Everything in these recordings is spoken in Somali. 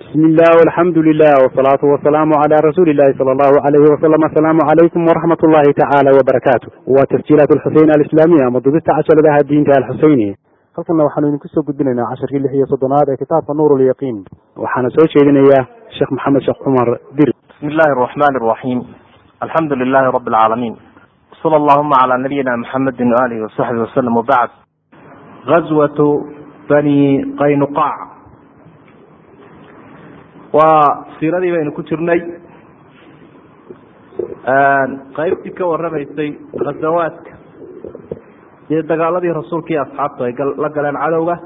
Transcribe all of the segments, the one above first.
bismi illah alxamdu lilah wsalaatu wasalaamu cala rasuuli illahi sala allahu alayhi wasalam asalaamu calaykum waraxmat ullahi tacaala wabarakaatu waa tasjiilaat alxuseyn alislaamiya ama dubista casharadaha diinta alxuseyni halkanna waxaanu idinku soo gudbinaynaa casharkii lix iyo soddonaad ee kitaabka nuur waxaana soo jeedinaya sheekh maxamed sheekh cumar dir. Bismi illahi araxmani araxiim alxamdu lilahi rabi alcaalamiin sala allahuma cala nabiyina maxamedi waalihi wasaxbi wasalam wabacd gazwatu bani qaynuqaac waa siiradii baynu ku jirnay qaybtii ka warramaysay ghazawaadka iyo dagaaladii rasuulka iyo asxaabtu ay la galeen cadowga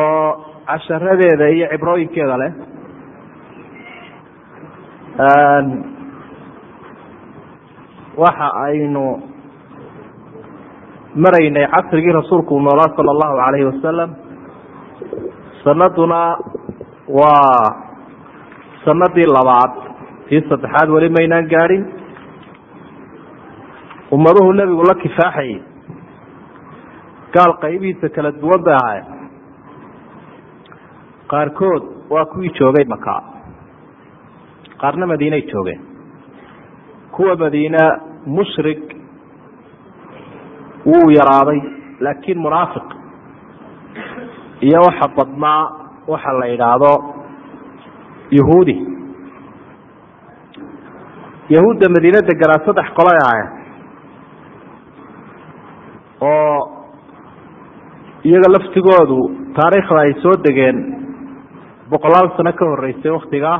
oo casharadeeda iyo cibrooyinkeeda leh. Waxa aynu maraynay casrigii rasuulku uu noolaa sala allahu calayhi wasalam sanaduna waa sanadii labaad tii saddexaad weli maynaan gaadhin ummaduhu nebigu la kifaaxayay gaal qaybihiisa kala duwan bay ahayd qaarkood waa kuwii joogay maka qaarna madiinay joogeen. Kuwa madiina mushrik wuu yaraaday laakiin munaafiq iyo waxa badnaa waxa la yidhaahdo yahuudi yahuudda madiina deganaa saddex qolay ahayn oo iyaga laftigoodu taariikhda ay soo degeen boqolaal sano ka horeysay waktigaa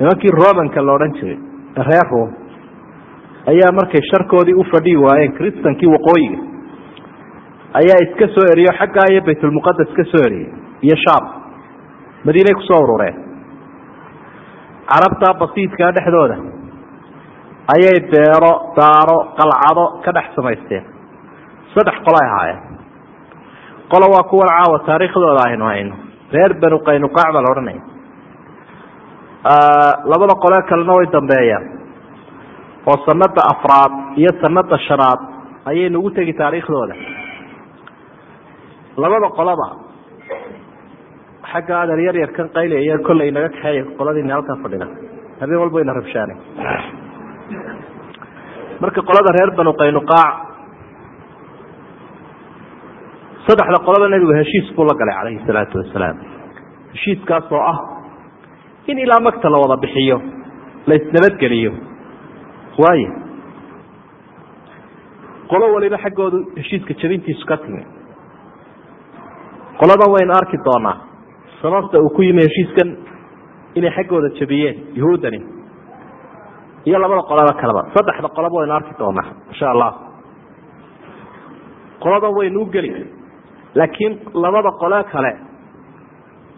nimankii romanka la odhan jiray reer rom ayaa markay sharkoodii u fadhihi waayeen kristankii waqooyiga ayaa iska soo eriyo xaggaa iyo baytulmuqadas ka soo eriyey iyo shaam madiinay ku soo urureen carabta basiidkaa dhexdooda ayay beero daaro qalcado ka dhex samaysteen. Saddex qolay ahaayeen. Qola waa kuwan caawa taariikhdooda aynu hayno. Reer banu qaynuqaac baa la odhanaya. Labada qolee kalena way dambeeyaan. Oo sanada afraad iyo sanada shanaad ayay nagu tegi taariikhdooda. Labada qolaba xagga adeer yar yar kan qaylaya kollay naga kaxeeya qoladiina halkan fadhida habeen walba ina rabshaanay marka qolada reer banu qaynuqaac saddexda qolaba nebigu heshiis buu la galay calayhi salaatu wasalaam heshiiskaas oo ah in ilaa magta la wada bixiyo la isnabadgeliyo. Waayo qolo waliba xaggoodu heshiiska jabintiisu ka timi qoladan waynu arki doonaa sababta uu ku yimi heshiiskan inay xaggooda jabiyeen yahuuddani iyo labada qolaba kaleba saddexda qolaba waynu arki doonaa insha allah qoladan u geli. Laakiin labada qole kale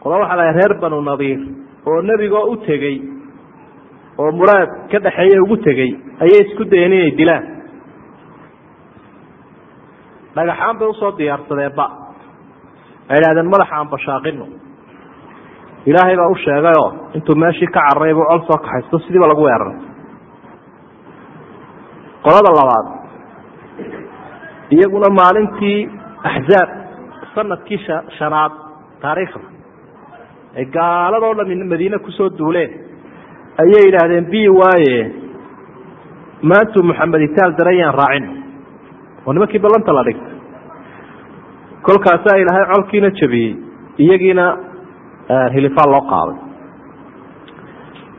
qola waxaa la reer banu nadiir oo nebigoo u tegey oo muraad ka dhexeeye ugu tegey ayay isku dayeen inay dilaan. Dhagaxaan bay u soo diyaarsadeenba ay idhahdeen madaxa aan bashaaqino ilaahay baa u sheegayoo intuu meeshii ka cararay buu col soo kaxaysto sidiiba lagu weeraray. Qolada labaad iyaguna maalintii axzaab sannadkii shanaad taariikhda ay gaaladoo dhami madiine ku soo duuleen ayay yidhaahdeen bi waaye maantuu maxamed itaal darayaan raacin. Oo nimankii ballanta la dhigtay. Kolkaasaa ilaahay colkiina jabiyey iyagiina hilifaan loo qaaday.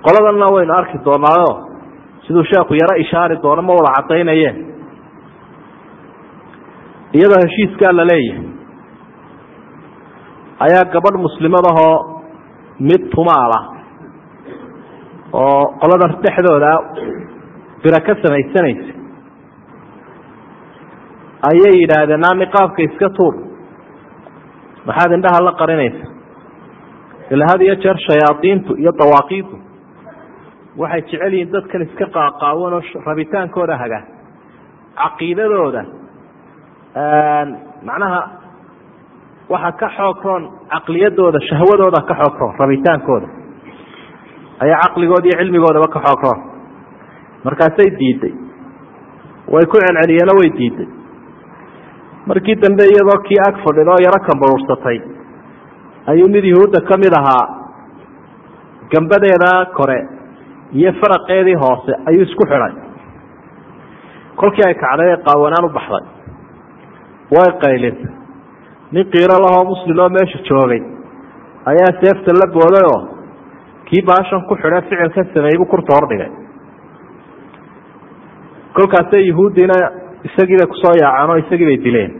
Qoladanna waynu arki doonaayo siduu sheekhu yaro ishaari doono ma wada cadaynayeen iyadoo heshiiskaa la leeyahay ayaa gabadh muslimadahoo mid tumaala oo qoladan dhexdooda bira ka samaysanaysa. Ayay yidhaahdeen naa niqaabka iska tuur? Maxaad indhaha la qarinaysa ila had iyo jeer shayaadiintu iyo dawaaqiidu waxay jecel yihiin dadkan iska qaaqaawan oo rabitaankooda haga caqiidadooda. Macnaha waxa ka xoog roon caqliyadooda shahwadooda ka xoog roon rabitaankooda. Ayaa caqligooda iyo cilmigoodaba ka xoog roon. Markaasay diiday. Way ku celceliyeenoo way diiday. Markii dambe iyadoo kii ag fadhida oo yaro kambaruursatay ayuu mid yahuudda ka mid ahaa. Gambadeeda kore iyo faraqeedii hoose ayuu isku xidhay. Kolkii ay kacday ee qaawanaan u baxday. Way qaylisay nin qiiro lahoo muslim oo meesha joogay. Ayaa seefta la booday oo kii baashan ku xidhe ficilka sameeyey buu kurta hordhigay kolkaasay yahuuddiina isagiibay ku soo yaaceen oo isagii bay dileen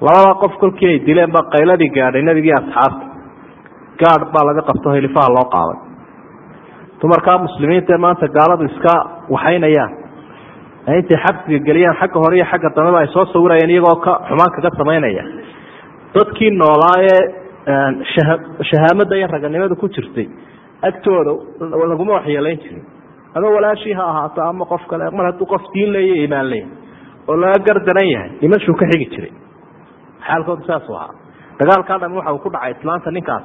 labada qof kolkii ay dileen baa qayladii gaadhay nebigii asxaabta. Gaadh baa laga qabto hilifaha loo qaaday. Dumarkaa muslimiinta ee maanta gaaladu iska waxaynayaan. Intay xabsiga geliyaan xagga hore iyo xagga dambeba ay soo sawirayeen iyagoo ka xumaan kaga samaynaya. Dadkii noolaa ee shahaamada iyo raganimada ku jirtay agtooda laguma waxyeelayn jirin. Ama walaashii ha ahaato ama qof kale mar hadduu qof diin leeya imaan leeya oo laga gardaran yahay dhimashuu ka xigi jiray xaalkoodu saasu ahaa. Dagaalkaa dham waxa uu ku dhacay islaanta ninkaas.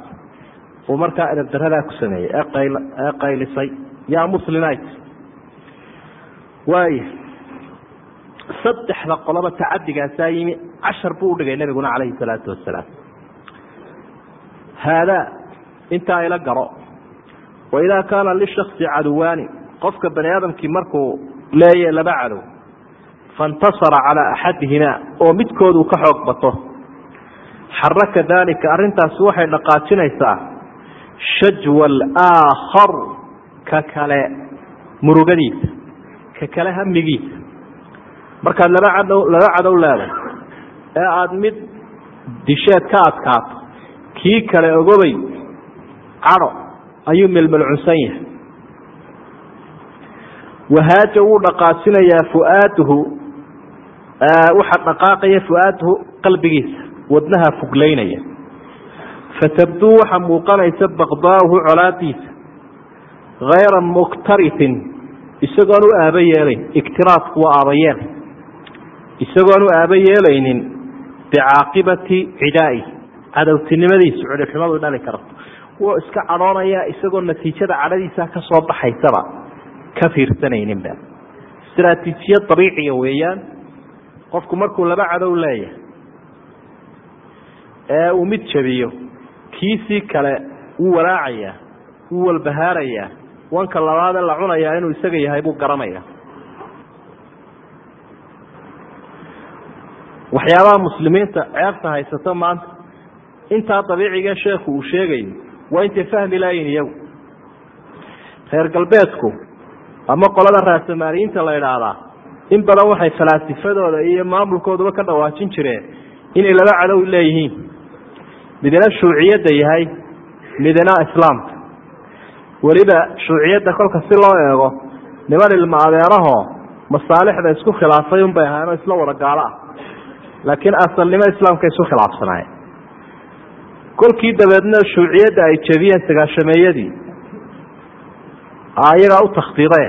Uu markaa edabdaradaa ku sameeyey ee qaylisay yaa muslinit waaya saddexda qoloba tacadigaasa yimi cashar buu udhigay nabiguna calayhi salaatu wasalaam haadaa intaa ila garo. Waidaa kaana lishaksi caduwaani qofka bani aadamkii markuu leeya laba cadow faintasara calaa axadihima oo midkood uu ka xoog bato xaraka daalika arrintaasi waxay dhaqaajinaysaa shajwa alaakhar ka kale murugadiisa ka kale hamigiisa markaad laba cadow laba cadow leedahay ee aada mid disheed ka adkaato kii kale ogobay cadho ayuu melmelcunsan yahay wahaaja wuu dhaqaajinayaa fu'aaduhu waxaa dhaqaaqaya fu'aaduhu qalbigiisa wadnaha fuglaynaya. Fatabduu waxaa muuqanaysa baqdaauhu colaadiisa hayra muktarifin isagoon u aaba yeelayn iktiraafku waa aabayeel isagoon u aaba yeelaynin bicaaqibati cidaai cadowtinimadiisu cidhibxumadu dhali karto. Wuu iska cadhoonaya isagoo natiijada cadhadiisa ka soo baxaysaba ka fiirsanayninba istraatiijiyad dabiiciya weeyaan qofku markuu laba cadow leeyahay ee uu mid jabiyo kiisii kale wuu walaacayaa wuu walbahaarayaa wanka labaadee la cunayaa inuu isaga yahay buu garanaya waxyaabaha muslimiinta ceebta haysato maanta intaa dabiiciga sheekhu uu sheegayo waa intay fahmi laayiin iyagu. Reer galbeedku ama qolada raasamaaliyiinta la idhaahdaa in badan waxay falaasifadooda iyo maamulkooduba ka dhawaajin jireen inay laba cadow leeyihiin. Midna shuuciyadda yahay midna islaamka. Weliba shuuciyadda kolka si loo eego niman ilma adeerahoo masaalixda isku khilaafay unbay ahaanoo isla wada gaalo ah. Laakiin asalnimo islaamka isu khilaafsanaayeen kolkii dabeedna shuuciyadda ay jebiyeen sagaashameeyadii iyagaa u takhtiidae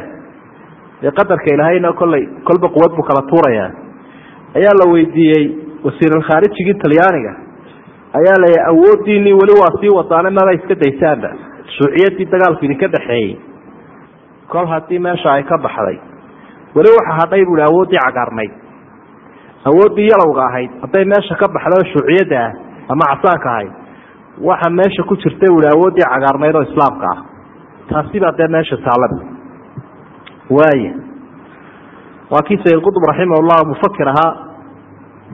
dee qadarka ilaahayna kollay kolba quwad buu kala tuurayaa. Ayaa la weydiiyey wasiirulkhaarijigii talyaaniga. Ayaa la awooddiinii weli waa sii wadaane maba iska daysaanba shuuciyaddii dagaalku idinka dhexeeyey. Kol haddii meesha ay ka baxday weli waxa hadhay buuhi awooddii cagaarnayd awooddii yalowga ahayd hadday meesha ka baxday oo shuuciyadda ah ama casaanka ahayd waxa meesha ku jirtay buuhi awooddii cagaarnayd oo islaamka ah. Taasi baa dee meesha taallada waaya waa kii sayid qutb raximah llah mufakir ahaa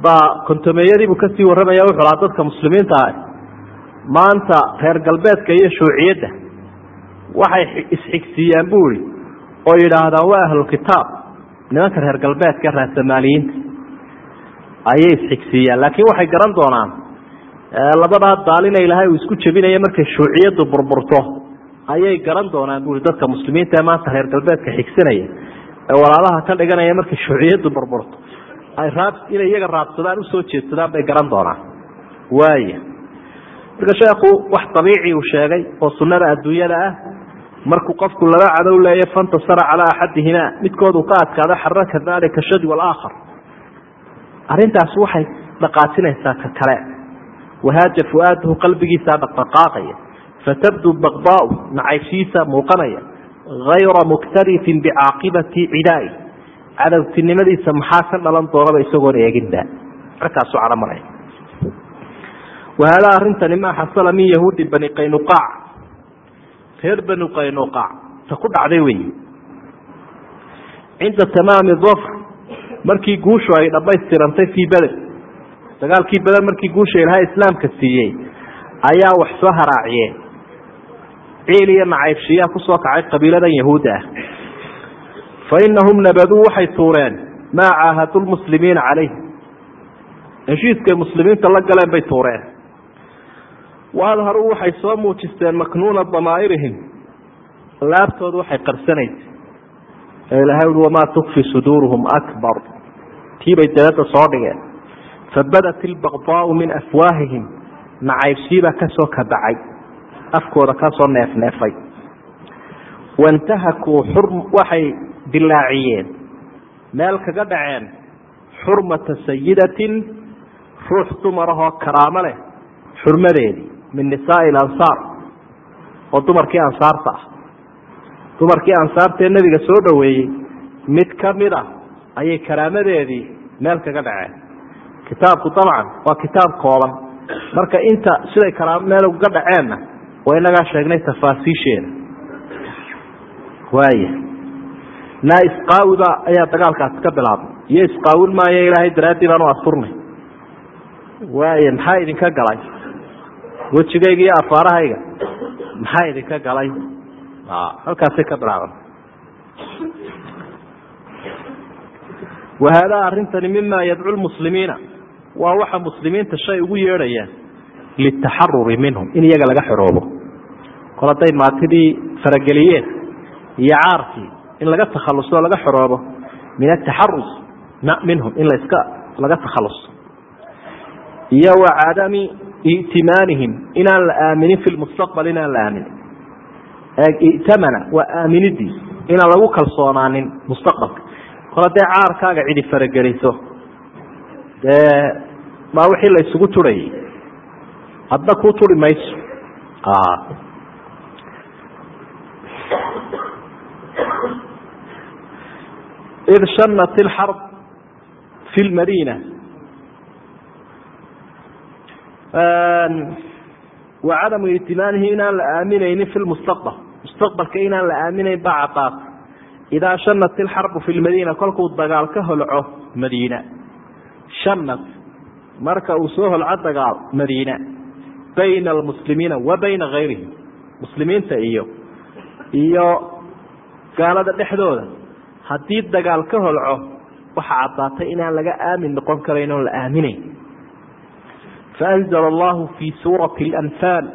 baa kontomeeyadiibuu ka sii warramaya wuxuu lahaa dadka muslimiinta ah maanta reer galbeedka iyo shuuciyadda. Waxay isxigsiiyaan buu ihi oo yidhaahdaan waa ahlulkitaab nimanka reer galbeedka raasamaaliyiinta ayay isxigsiiyaan laakiin waxay garan doonaan labadaa daalina ilaahay uu isku jebinaya markay shuuciyaddu burburto ayay garan doonaan bui dadka muslimiinta ee maanta reer galbeedka xigsanaya ee walaalaha ka dhiganaya markay shuuciyaddu burburto. Inay iyaga raabsadaan u soo jeedsadaan bay garan doonaan. Waaya marka sheekhu wax dabiici uu sheegay oo sunnada adduunyada ah markuu qofku laba cadow leeya fantasara calaa axadihima midkood uu ka adkaado xaraka dalika shadwa alaakhar arrintaas waxay dhaqaajinaysaa ka kale. Wahaaja fu'aaduhu qalbigiisaa dhaqdhaqaaqaya fatabdu baqdaau nacayshiisa muuqanaya hayra muktarifin bicaaqibati cidaai cadowtinimadiisa maxaa ka dhalan doonaba isagoon eeginba markaasu calamaraya wahaadaa arrintani maa xasala min yahuudi bani qaynuqaac reer bani qaynuqaac ta ku dhacday weyi cinda tamaami dafr markii guushu ay dhammaystirantay fii beder dagaalkii beder markii guusha ilahay islaamka siiyey ayaa wax soo haraaciyeen ciil iyo nacaybshiyaa ku soo kacay qabiiladan yahuudda ah. Fa inahum nabaduu waxay tuureen maa caahadu lmuslimiina calayh heshiiskay muslimiinta la galeen bay tuureen. Waadharuu waxay soo muujisteen maknuuna damaa'irihim. Laabtooda waxay qarsanaysa ee ilahay ui wamaa tukfi suduuruhum akbar. Tiibay dabadda soo dhigeen. Fabadat ilbaqdaau min afwaahihim. Nacaybsiibaa ka soo kabacay afkooda ka soo neefneefay wantahakuu xur waxay dilaaciyeen. Meel kaga dhaceen xurmata sayidatin ruux dumarahoo karaamo leh xurmadeedii min nisaai alansaar oo dumarkii ansaarta ah. Dumarkii ansaartaee nebiga soo dhoweeyey mid ka mid a ayay karaamadeedii meel kaga dhaceen. Kitaabku dabcan waa kitaab kooban marka inta siday karaamo meel uga dhaceenna waa inagaa sheegnay tafaasiisheeda waaya naa isqaawiba ayaa dagaalkaasi ka bilaabmay. Iyo isqaawin maayo ilaahay daraaddii baan u asturnay waaya maxaa idinka galay? Wejigayga iyo afaarahayga maxaa idinka galay? Halkaasay ka bilaaban wahaadaa arrintani mima yadcu lmuslimiina waa waxa muslimiinta shay ugu yeedhayaan litaxaruri minhum in iyaga laga xoroobo kol hadday farageliyeen iyo caarkii in laga takhaluso o laga xoroobo min ataxarus minhum in laska laga takhaluso iyo wa cadami i'timaanihim inaan la aaminin fi lmustaqbal inaan la aaminin. I'tamana waa aaminidii inaan lagu kalsoonaanin mustaqbalka. Kol caarkaaga cidi farageliso dee maa wixii la turayay hadda kuu turi mayso id shanat ilxarb fi lmadiina wa cadamu itimaanihi inaan la aaminaynin fi lmustaqbal mustaqbalka inaan la aaminayn baa cadaata idaa shanat ilxarbu fi lmadiina kolkuu dagaal ka holco madiina shanat marka uu soo holco dagaal madiina bayna almuslimiina wa bayna gayrihim muslimiinta iyo iyo gaalada dhexdooda haddii dagaal ka holco waxaa caddaatay inaan laga aamin noqon karayn oon la aaminayn faanzla allahu fii suurati alanfaal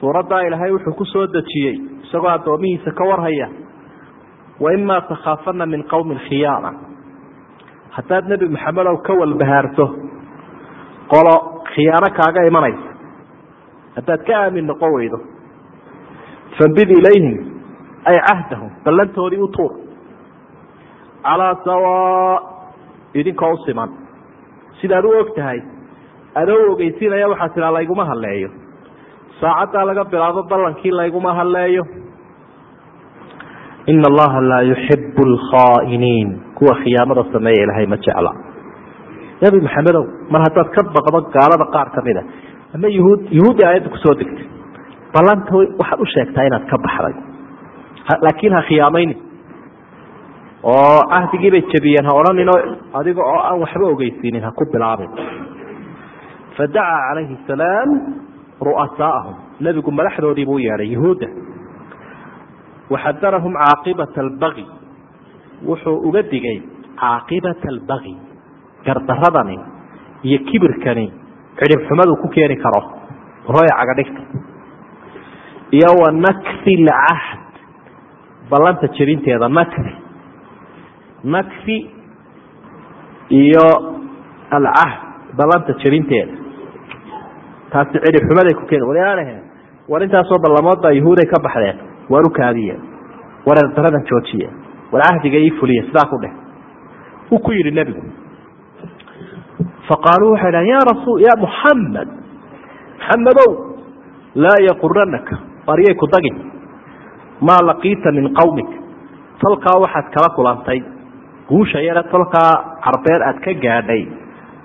suuraddaa ilaahay wuxuu ku soo dejiyey isagoo addoomihiisa ka warhaya waimaa takhaafana min qowmi khiyaana haddaad nebi maxamedow ka walbahaarto qolo khiyaano kaaga imanaysa haddaad ka aamin noqon weydo fambid ilayhim ay cahdahum ballantoodii u tuur calaa sawaa idinkoo u siman sidaad u og tahay adoo ogeysiinaya waxaa tiraa layguma hadleeyo saacaddaa laga bilaabo ballankii layguma hadleeyo ina allaha laa yuxibu alkhaa'iniin kuwa khiyaamada sameeya ilaahay ma jecla. Nebi maxamedow mar haddaad ka baqdo gaalada qaar ka mid a ama yuhuud yuhuuddi aayadda ku soo degtay ballanta waxaad u sheegtaa inaad ka baxday. Laakiin ha khiyaamaynin oo cahdigii bay jebiyeen ha odhaninoo adiga oo aan waxba ogeysiinin ha ku bilaabin. Fadacaa calayhi salaam ru'asaa'ahum. Nebigu madaxdoodii buu yeedhay yuhuudda. Waxadarahum caaqibata albagi wuxuu uga digay caaqibata albagi gardaradani iyo kibirkani cidhib xumadu ku keeni karo roya cagadhigta iyo wa nakfi lcahd ballanta jebinteeda nakfi nakfi iyo alcahd ballanta jebinteeda taasi cidhib xumaday ku keeni walaalahe war intaasoo ballamood baa yuhuuday ka baxdeen waar u kaadiye war erdaradan joojiye war cahdiga ii fuliye sidaa ku dheh uu ku yidhi nebigu faqaaluu waxay dhahan ya rasul ya muxamed maxamedow laa yaquranaka waryay ku dagin maa laqiita min qawmik tolkaa waxaad kala kulantay guusha yare tolkaa carbeed aad ka gaadhay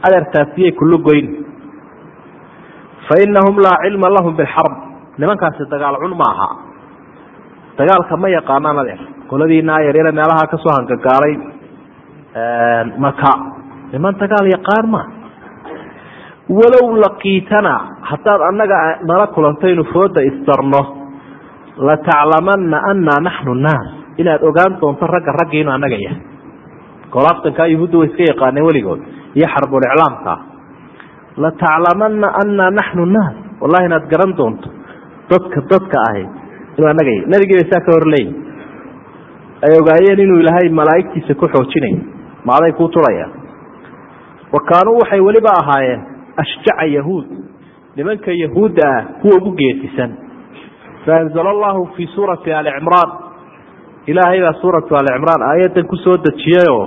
adeertaasiyay kulu goyn fainahum laa cilma lahum bilxarb nimankaasi dagaal cun ma aha. Dagaalka ma yaqaanaan adeer qoladiinaa yaryare meelaha ka soo hangagaalay maka niman dagaal yaqaan ma. Walow laqiitana haddaad annaga nala kulantaynu fooda isdarno lataclamana anaa naxnu naas inaad ogaan doonto ragga raggiinu annaga yahay golaaftankaa yuhuudda way iska yaqaaneen weligood iyo xarbuliclaamka lataclamana anaa naxnu naas. Wallahi inaad garan doonto dadka dadka ahi inuu annaga yahy nabigii bay saa ka horleeyi ay ogaayeen inuu ilaahay malaa'igtiisa ku xoojinay. Maaday kuu turaya. Wa kaanuu waxay weliba ahaayeen ashjaca yahuud. Nimanka yahuudda ah kuwa ugu geesisan faanzala allahu fii suurati ali cimraan ilaahay baa suuratu ali cimraan aayaddan ku soo dejiyeyoo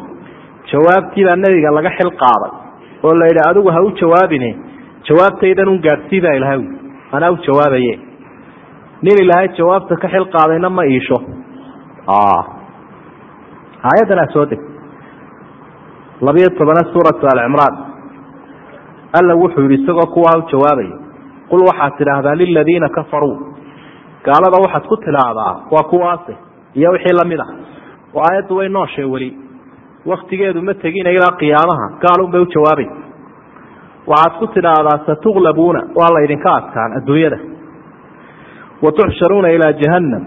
jawaabtii baa nebiga laga xil qaaday oo la yidhi adigu ha u jawaabine jawaabtaydan un gaadhsii baa ilahay anaa u jawaabaye. Nin ilaahay jawaabta ka xil qaadayna ma iisho. Aayaddanaa soo deg labiyo tobanaad suuratu alcimraan alla wuxuu yidhi isagoo kuwaa u jawaabaya qul waxaad tidhaahdaa liladiina kafaruu. Gaalada waxaad ku tidhaahdaa waa kuwaase iyo wixii la mid ah. Oo aayaddu way nooshay weli waktigeedu ma tegina ilaa qiyaamaha. Gaalun bay u jawaabaysa waxaad ku tidhaahdaa satuglabuuna waa laydinka adkaan adduunyada. Wa tuxsharuuna ilaa jahannam.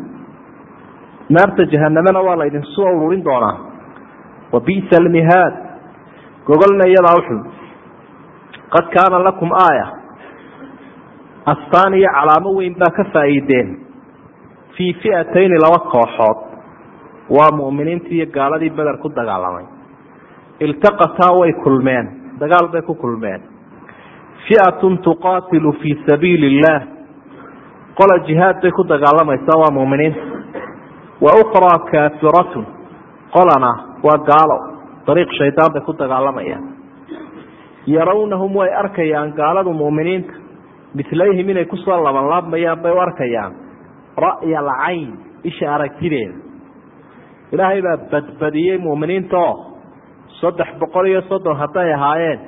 Naarta jahanamena waa laydin soo ururin doonaa. Wa bisa almihaad gogolna iyadaa uxun qad kaana lakum aaya. Astaan iyo calaamo weyn baa ka faa'iideen. Fii fi'atayni laba kooxood waa mu'miniintii iyo gaaladii beder ku dagaalamay. Iltaqataa way kulmeen. Dagaal bay ku kulmeen. Fi'atun tuqaatilu fii sabiili illaah qola jihaad bay ku dagaalamaysaa waa mu'miniinta wa ukhraa kaafiratun. Qolana waa gaalo. Dariiq shaydaan bay ku dagaalamayaan. Yarawnahum way arkayaan gaaladu mu'miniinta. Milayhim inay ku soo labanlaabmayaan bay u arkayaan. Ra'ya alcayn isha aragtideeda ilaahay baa badbadiyey mu'miniinta oo saddex boqol iyo soddon hadday ahaayeen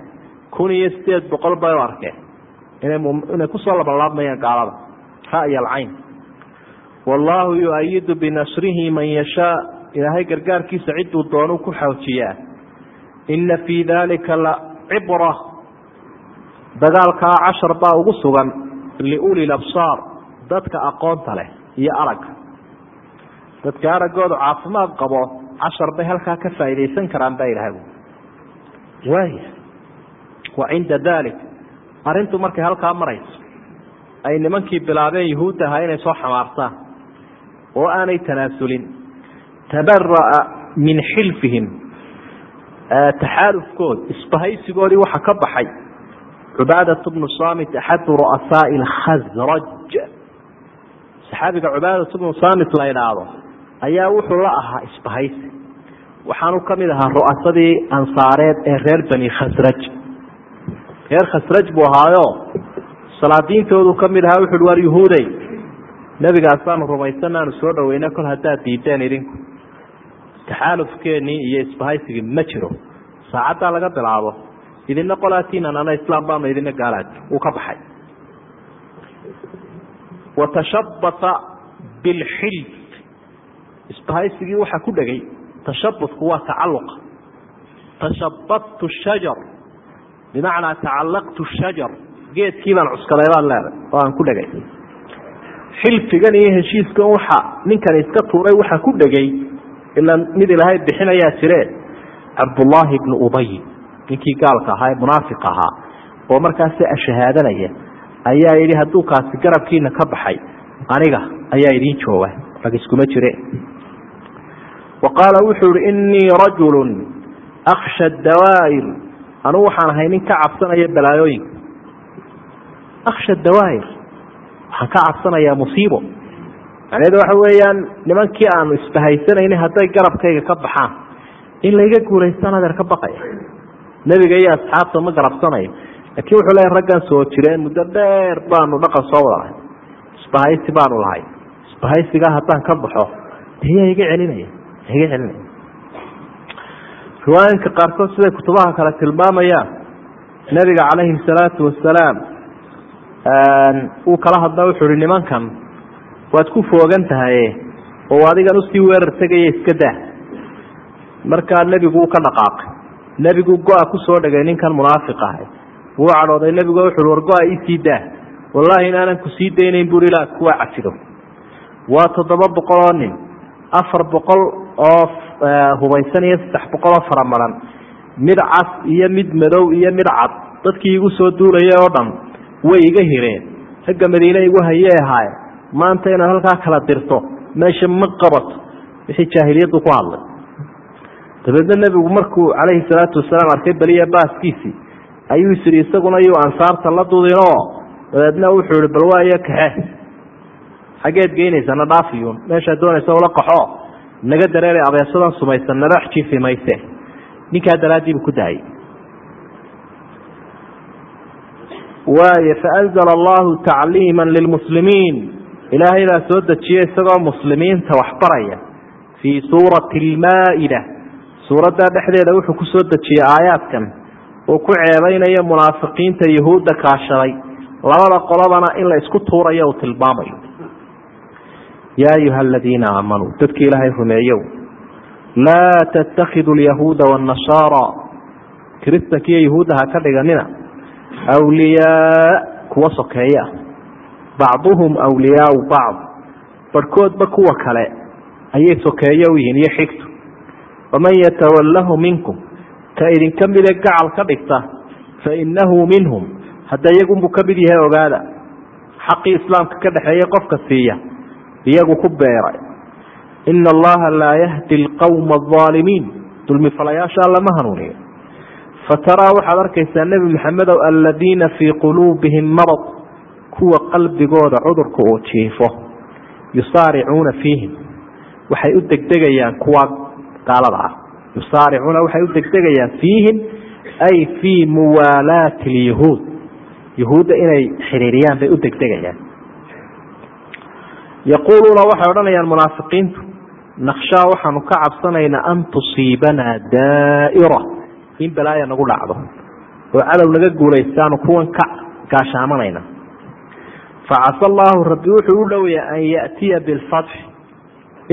kun iyo sideed boqol bay u arkeen. Inay ku soo labanlaabmayaan gaalada. Ra'ya alcayn. Wallaahu yu-ayidu binasrihi man yashaa. Ilaahay gargaarkiisa ciduu doonuu ku xoojiyaa. Inna fii dalika la cibra dagaalkaa cashar baa ugu sugan liuli labsaar dadka aqoonta leh iyo aragga dadka araggoodu caafimaad qabo cashar bay halkaa ka faa'iidaysan karaan baa ilahay waaya wa cinda dalik arrintu markay halkaa marayso ay nimankii bilaabeen yuhuudda ahaa inay soo xamaarsaan oo aanay tanaasulin tabara'a min xilfihim. Taxaalufkood isbahaysigoodii waxa ka baxay. Cubaadat bnu samit axadu ru'asaai alkhasraj saxaabiga cubaadat bnu samit la idhaahdo ayaa wuxuu la ahaa isbahaysi. Waxaanu ka mid ahaa ru'asadii ansaareed ee reer bani khasraj. Reer khasraj buu ahaayo salaadiintoodu ka mid ahaa wuxuuhi waar yuhuudey nebigaasaanu rumaysanaanu soo dhaweyna kol haddaad diideen idinku. Taxaalufkeenii iyo isbahaysigii ma jiro. Saacaddaa laga bilaabo idina qolaatiinan ana islaam baanu idina gaalaad. Wuu ka baxay. Watashabata bilxilf isbahaysigii waxaa ku dhegay. Tashabutku waa tacaluqa tashabadtu shajar. Bimacnaa tacallaqtu shajar. Geedkii baan cuskaday baan leeday oo ku dhegay. Xilfigan iyo heshiiskan waxa ninkan iska tuuray waxaa ku dhegay. Ila mid ilaahay bixinayaa jire cabdullaahi ibnu ubay. Ninkii gaalka ahaa ee munaafiq ahaa oo markaasi ashahaadanaya ayaa yidhi hadduu kaasi garabkiina ka baxay aniga ayaa idiin jooga rag iskuma jire wa qaala wuxuu ihi inii rajulu aksha dawaa'ir anugu waxaan ahay nin ka cabsanaya balaayooyinka aksha dawaa'ir waxaan ka cabsanayaa musiibo macnaheedu waxa weeyaan nimankii aanu isbahaysanayni hadday garabkayga ka baxaan in layga guulaystaan adeer ka baqaya nebiga iyo asxaabta ma garabsanayo laakiin wuxuu leeya raggan soo jireen muddo dheer baanu dhaqan soo wada lahay isbahaysi baanu lahay isbahaysigaa haddaan ka baxo yaa iga celinaya iga celinaya riwaayinka qaarkood siday kutubaha kale tilmaamayaan nebiga calayhi salaatu wasalaam uu kala hadla wuxuu ihi nimankan waad ku foogan tahaye oo adigan u sii weerar tegaya iska daa markaa nebigu uu ka dhaqaaqay nebigu go-a ku soo dhegay ninkan munaafiq ahay wuu cadhooday nebigu wuxu war go-a isii daa wallaahi inaanan ku sii daynayn bui ilaa kuwa cafido waa toddoba boqol oo nin afar boqol oo hubaysan iyo saddex boqol oo faramaran mid cas iyo mid madow iyo mid cad. Dadkii igu soo duulaya oo dhan way iga hireen. Ragga madiine igu hayee ahaaye maanta inaad halkaa kala dirto meesha ma qabato. Wixii jaahiliyaddu ku hadlay. Dabeedna nebigu markuu calayhi salaatu wasalaam arkay beliya baaskiisii ayuu is idhi isaguna yuu ansaarta la dudinoo dabeedna wuxuu ihi bal waa iyo kaxe. Xaggeed geynaysa na dhaafiyuun meeshaad doonaysa ula qaxo naga dareeray abeesadan sumaysan nadax jiifi mayse ninkaa daraaddiibu ku daayay. Waayo faanzala allahu tacliima lilmuslimiin. Ilaahay baa soo dejiye isagoo muslimiinta waxbaraya fii suurati almaa-ida suuraddaa dhexdeeda wuxuu ku soo dejiyey aayaadkan. Uu ku ceebeynayo munaafiqiinta yahuudda kaashaday. Labada qolobana in la isku tuurayo uu tilmaamayo yaa ayuha aladiina aamanuu dadki ilaahay rumeeyow laa tattakidu lyahuuda wاnnasaara kiristankiiyo yahuudda ha ka dhiganina wliyaa kuwa sokeeye ah bacduhum wliyaau bacd barhkoodba kuwa kale ayay sokeeye u yihiin iyo xigtu waman yatawalahu minkum ka idinka mide gacal ka dhigta fainahu minhum hadda iyagunbuu ka mid yahay ogaada xaqii islaamka ka dhexeeye qofka siiya iyagu ku beeray. Ina allaha laa yahdi lqawma aalimiin dulmifalayaasha alla ma hanuuniyo fataraa waxaad arkaysaa nebi maxamedow aladiina fii quluubihim marad. Kuwa qalbigooda cudurka uu jiifo. Yusaaricuuna fiihim. Waxay u degdegayaan kuwa gaalada ah. Yusaaricuuna waxay u degdegayaan fiihim ay fii muwaalaati lyahuud yahuudda inay xiriiriyaan bay u degdegayaan yaquuluuna waxay odhanayaan munaafiqiintu nakshaa waxaanu ka cabsanaynaa an tusiibanaa daa'ira. In balaaya nagu dhacdo. Oo cadow naga guulaystaanu kuwan ka gaashaamanayna facasa allaahu rabbi wuxuu u dhowaya an ya'tiya bilfatxi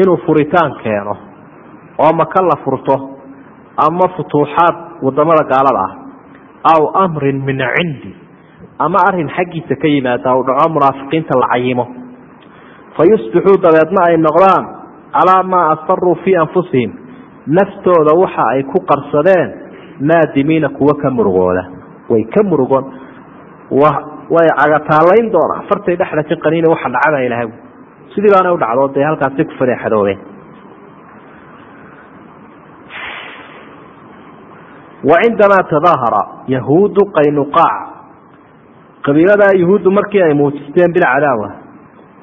inuu furitaan keeno oo maka la furto ama futuuxaad waddamada gaalada ah aw amrin min cindi ama arrin xaggiisa ka yimaada u dhaco munaafiqiinta la cayimo fayusbixuu dabeedna ay noqdaan calaa maa asaruu fii anfusihim. Naftooda waxa ay ku qarsadeen naadimiina kuwa ka murugooda. Way ka murugoon. Way cagataalayn doonaa. Fartay dhexda ka qaniina waxa dhacada ilahay sidii baana u dhacdo dee halkaasi ku fadeexadoobeen wa cindamaa tadaahara yahuudu qaynuqaac. Qabiiladaa yahuuddu markii ay muujisteen bilcadaawa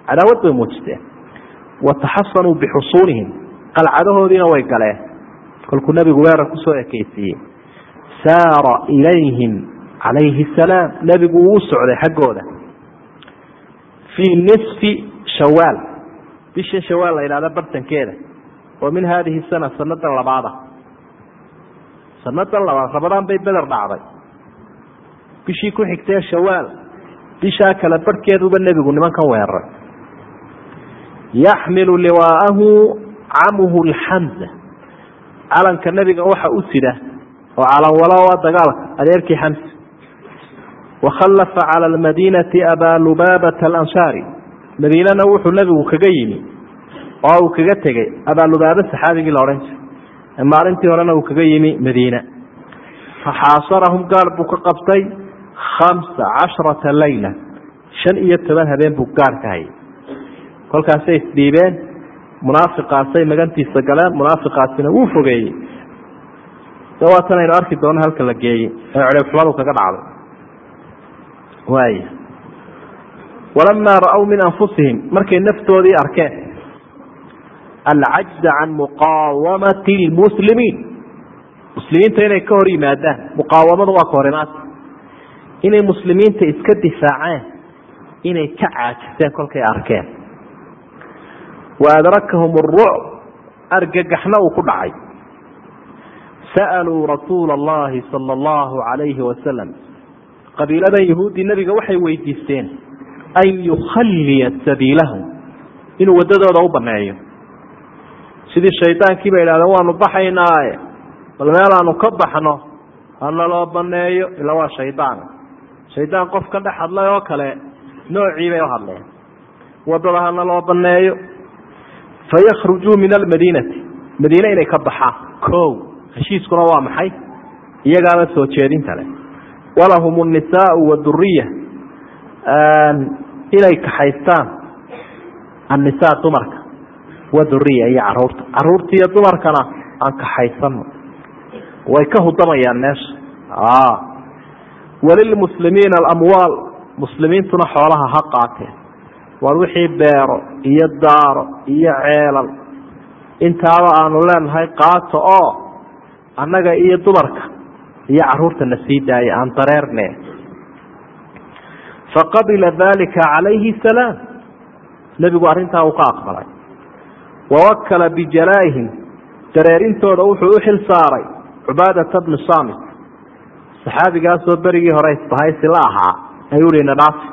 cadaawad bay muujisteen wataxasanuu bixusuunihim qalcadahoodiina way galeen kolkuu nebigu weerar ku soo ekeysiiyey saara ilayhim calayhi salaam nebigu uu u socday xaggooda fii nisfi shawaal bisha shawaal la yidhahda bartankeeda oo min haadihi sana sanadan labaada sanadan labaad rabadaan bay beder dhacday bishii ku xigtee shawaal bishaa kale barhkeeduba nebigu nimankan weeraray yaxmilu liwaa'ahu camuhu lxamza calanka nebiga waxa u sida oo calanwalo a dagaalka adeerkii xamsa wakhallafa cala almadiinati abaa lubaabata alansaari. Madiinana wuxuu nebigu kaga yimi oo uu kaga tegey abaa lubaaba saxaabigii la odhan jiray. Maalintii horena uu kaga yimi madiina. Faxaasarahum gaar buu ka qabtay khamsa casharata layla. Shan iyo toban habeen buu gaar ka hayay kolkaasay isdhiibeen munaafiqaasay magantiisa galeen munaafiqaasina wuu fogeeyey. De aynu arki doono halka la geeyey ee cedheebxumadu kaga dhacday. Waay walamaa ra-w min anfusihim markay naftoodii arkeen alcajza can muqaawamati lmuslimiin muslimiinta inay ka hor yimaadaan muqaawamadu waa ka hor imaata inay muslimiinta iska difaaceen inay ka caajiseen kolkay arkeen wa adrakahum arucb argagaxna uu ku dhacay. Sa'aluu rasuula allahi sala allahu calayhi wasalam qabiiladan yahuuddii nebiga waxay weydiisteen an yukhalliya sabiilahum? Inuu waddadooda u baneeyo sidii shaydaankii bay idhahdeen waanu baxaynaaye. Bal meelaanu ka baxno hanaloo baneeyo ila waa shaydaan shaydaan qof ka dhex hadlay oo kale noocii bay u hadleen. Waddada hana loo baneeyo fayakrujuu min almadiinati madiine inay ka baxaan ko heshiiskuna waa maxay iyagaaba soo jeedinta leh walahum annisaau waduriya inay kaxaystaan annisaa dumarka waduriya iyo carruurta carruurta iyo dumarkana aan kaxaysano way ka hudamayaan meesha walilmuslimiina alamwaal muslimiintuna xoolaha ha qaateen war wixii beero iyo daaro iyo ceelal. Intaaba aanu leenahay qaato oo annaga iyo dumarka iyo carruurta na sii daaya aan dareerne. Faqabila dalika calayhi salaam. Nebigu arrintaa uu ka aqbalay. Wawakala bijalaa'ihim dareerintooda wuxuu u xil saaray cubaadata bnu saamit saxaabigaasoo berigii hore isbahaysi la ahaa ayuu hi nadhaafi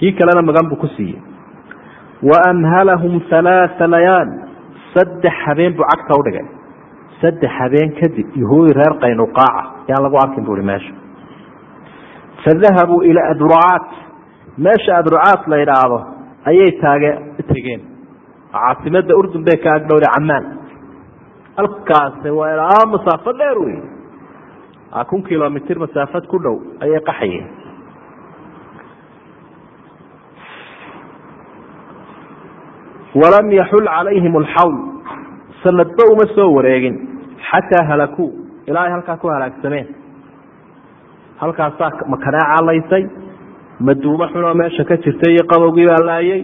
kii kalena magan buu ku siiyey. Waamhalahum halaaa layaal saddex habeen buu cagta udhigay saddex habeen kadib yahuudi reer qaynuqaaca. Yaan lagu arkin bu hi meesha fadahabuu ilaa adrucaat meesha adrucaat la idhaahdo ayay taage tegeen caasimada urdun bay ka agdhowda camaan. Halkaasi waa masaafo dheer wey kun kilomitr masaafad ku dhow ayay qaxayeen walam yaxul calayhim alxawl. Sanadba uma soo wareegin. Xataa halakuu ilaa ay halkaa ku halaagsameen halkaasaa makanaaca laysay maduumo xunoo meesha ka jirtay iyo qabowgii baa laayay?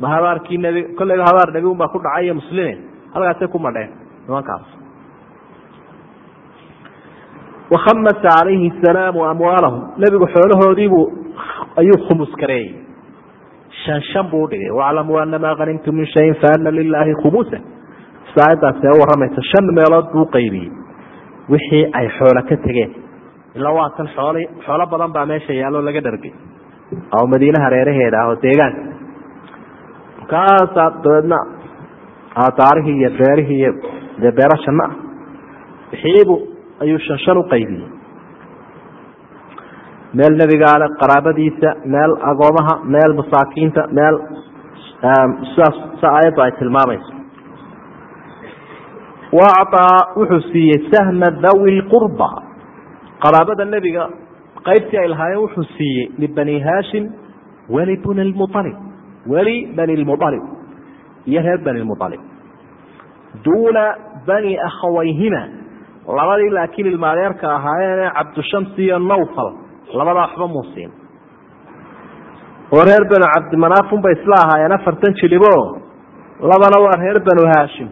Ma habaarkii nebi kolleyba habaar nebi un baa ku dhacay iyo muslimiin halkaasay ku madheen nimankaas. Wakhamasa calayhi salaamu amwaalahum. Nebigu xoolahoodiibuu ayuu khumus kareeyey shan shan buu udhigay waclamuu anamaa hanimtum min shayin faana lilaahi khumusa saayadaasi ee u waramaysa shan meelood buu qaybiyey wixii ay xoolo ka tegeen ilaa waa kan xool xoolo badan baa meesha yaallo laga dhargay oo madiine hareeraheeda ah oo deegaanka markaasaa dabeedna daarihii iyo beerihii iyo dee ah wixiibu ayuu shan shan u qaybiyey meel nebigaale qaraabadiisa meel agoomaha meel masaakiinta meel sidaas sa aayaddu ay tilmaamayso. Waacطaa wuxuu siiyey sahma dhawi lqurba qaraabada nebiga qaybtii ay lahaayeen wuxuu siiyey libani haashim weli bni lmualib weli bani lmualib iyo reer bani lmualib duuna bani akhawayhima labadii laakiin ilmaadeerka ahaayeen cabdushamsi iyo nawfal labadaa waxba muu siin. Oo reer banu cabdimanaafun bay isla ahaayeen afartan jilibo labana waa reer banu haashim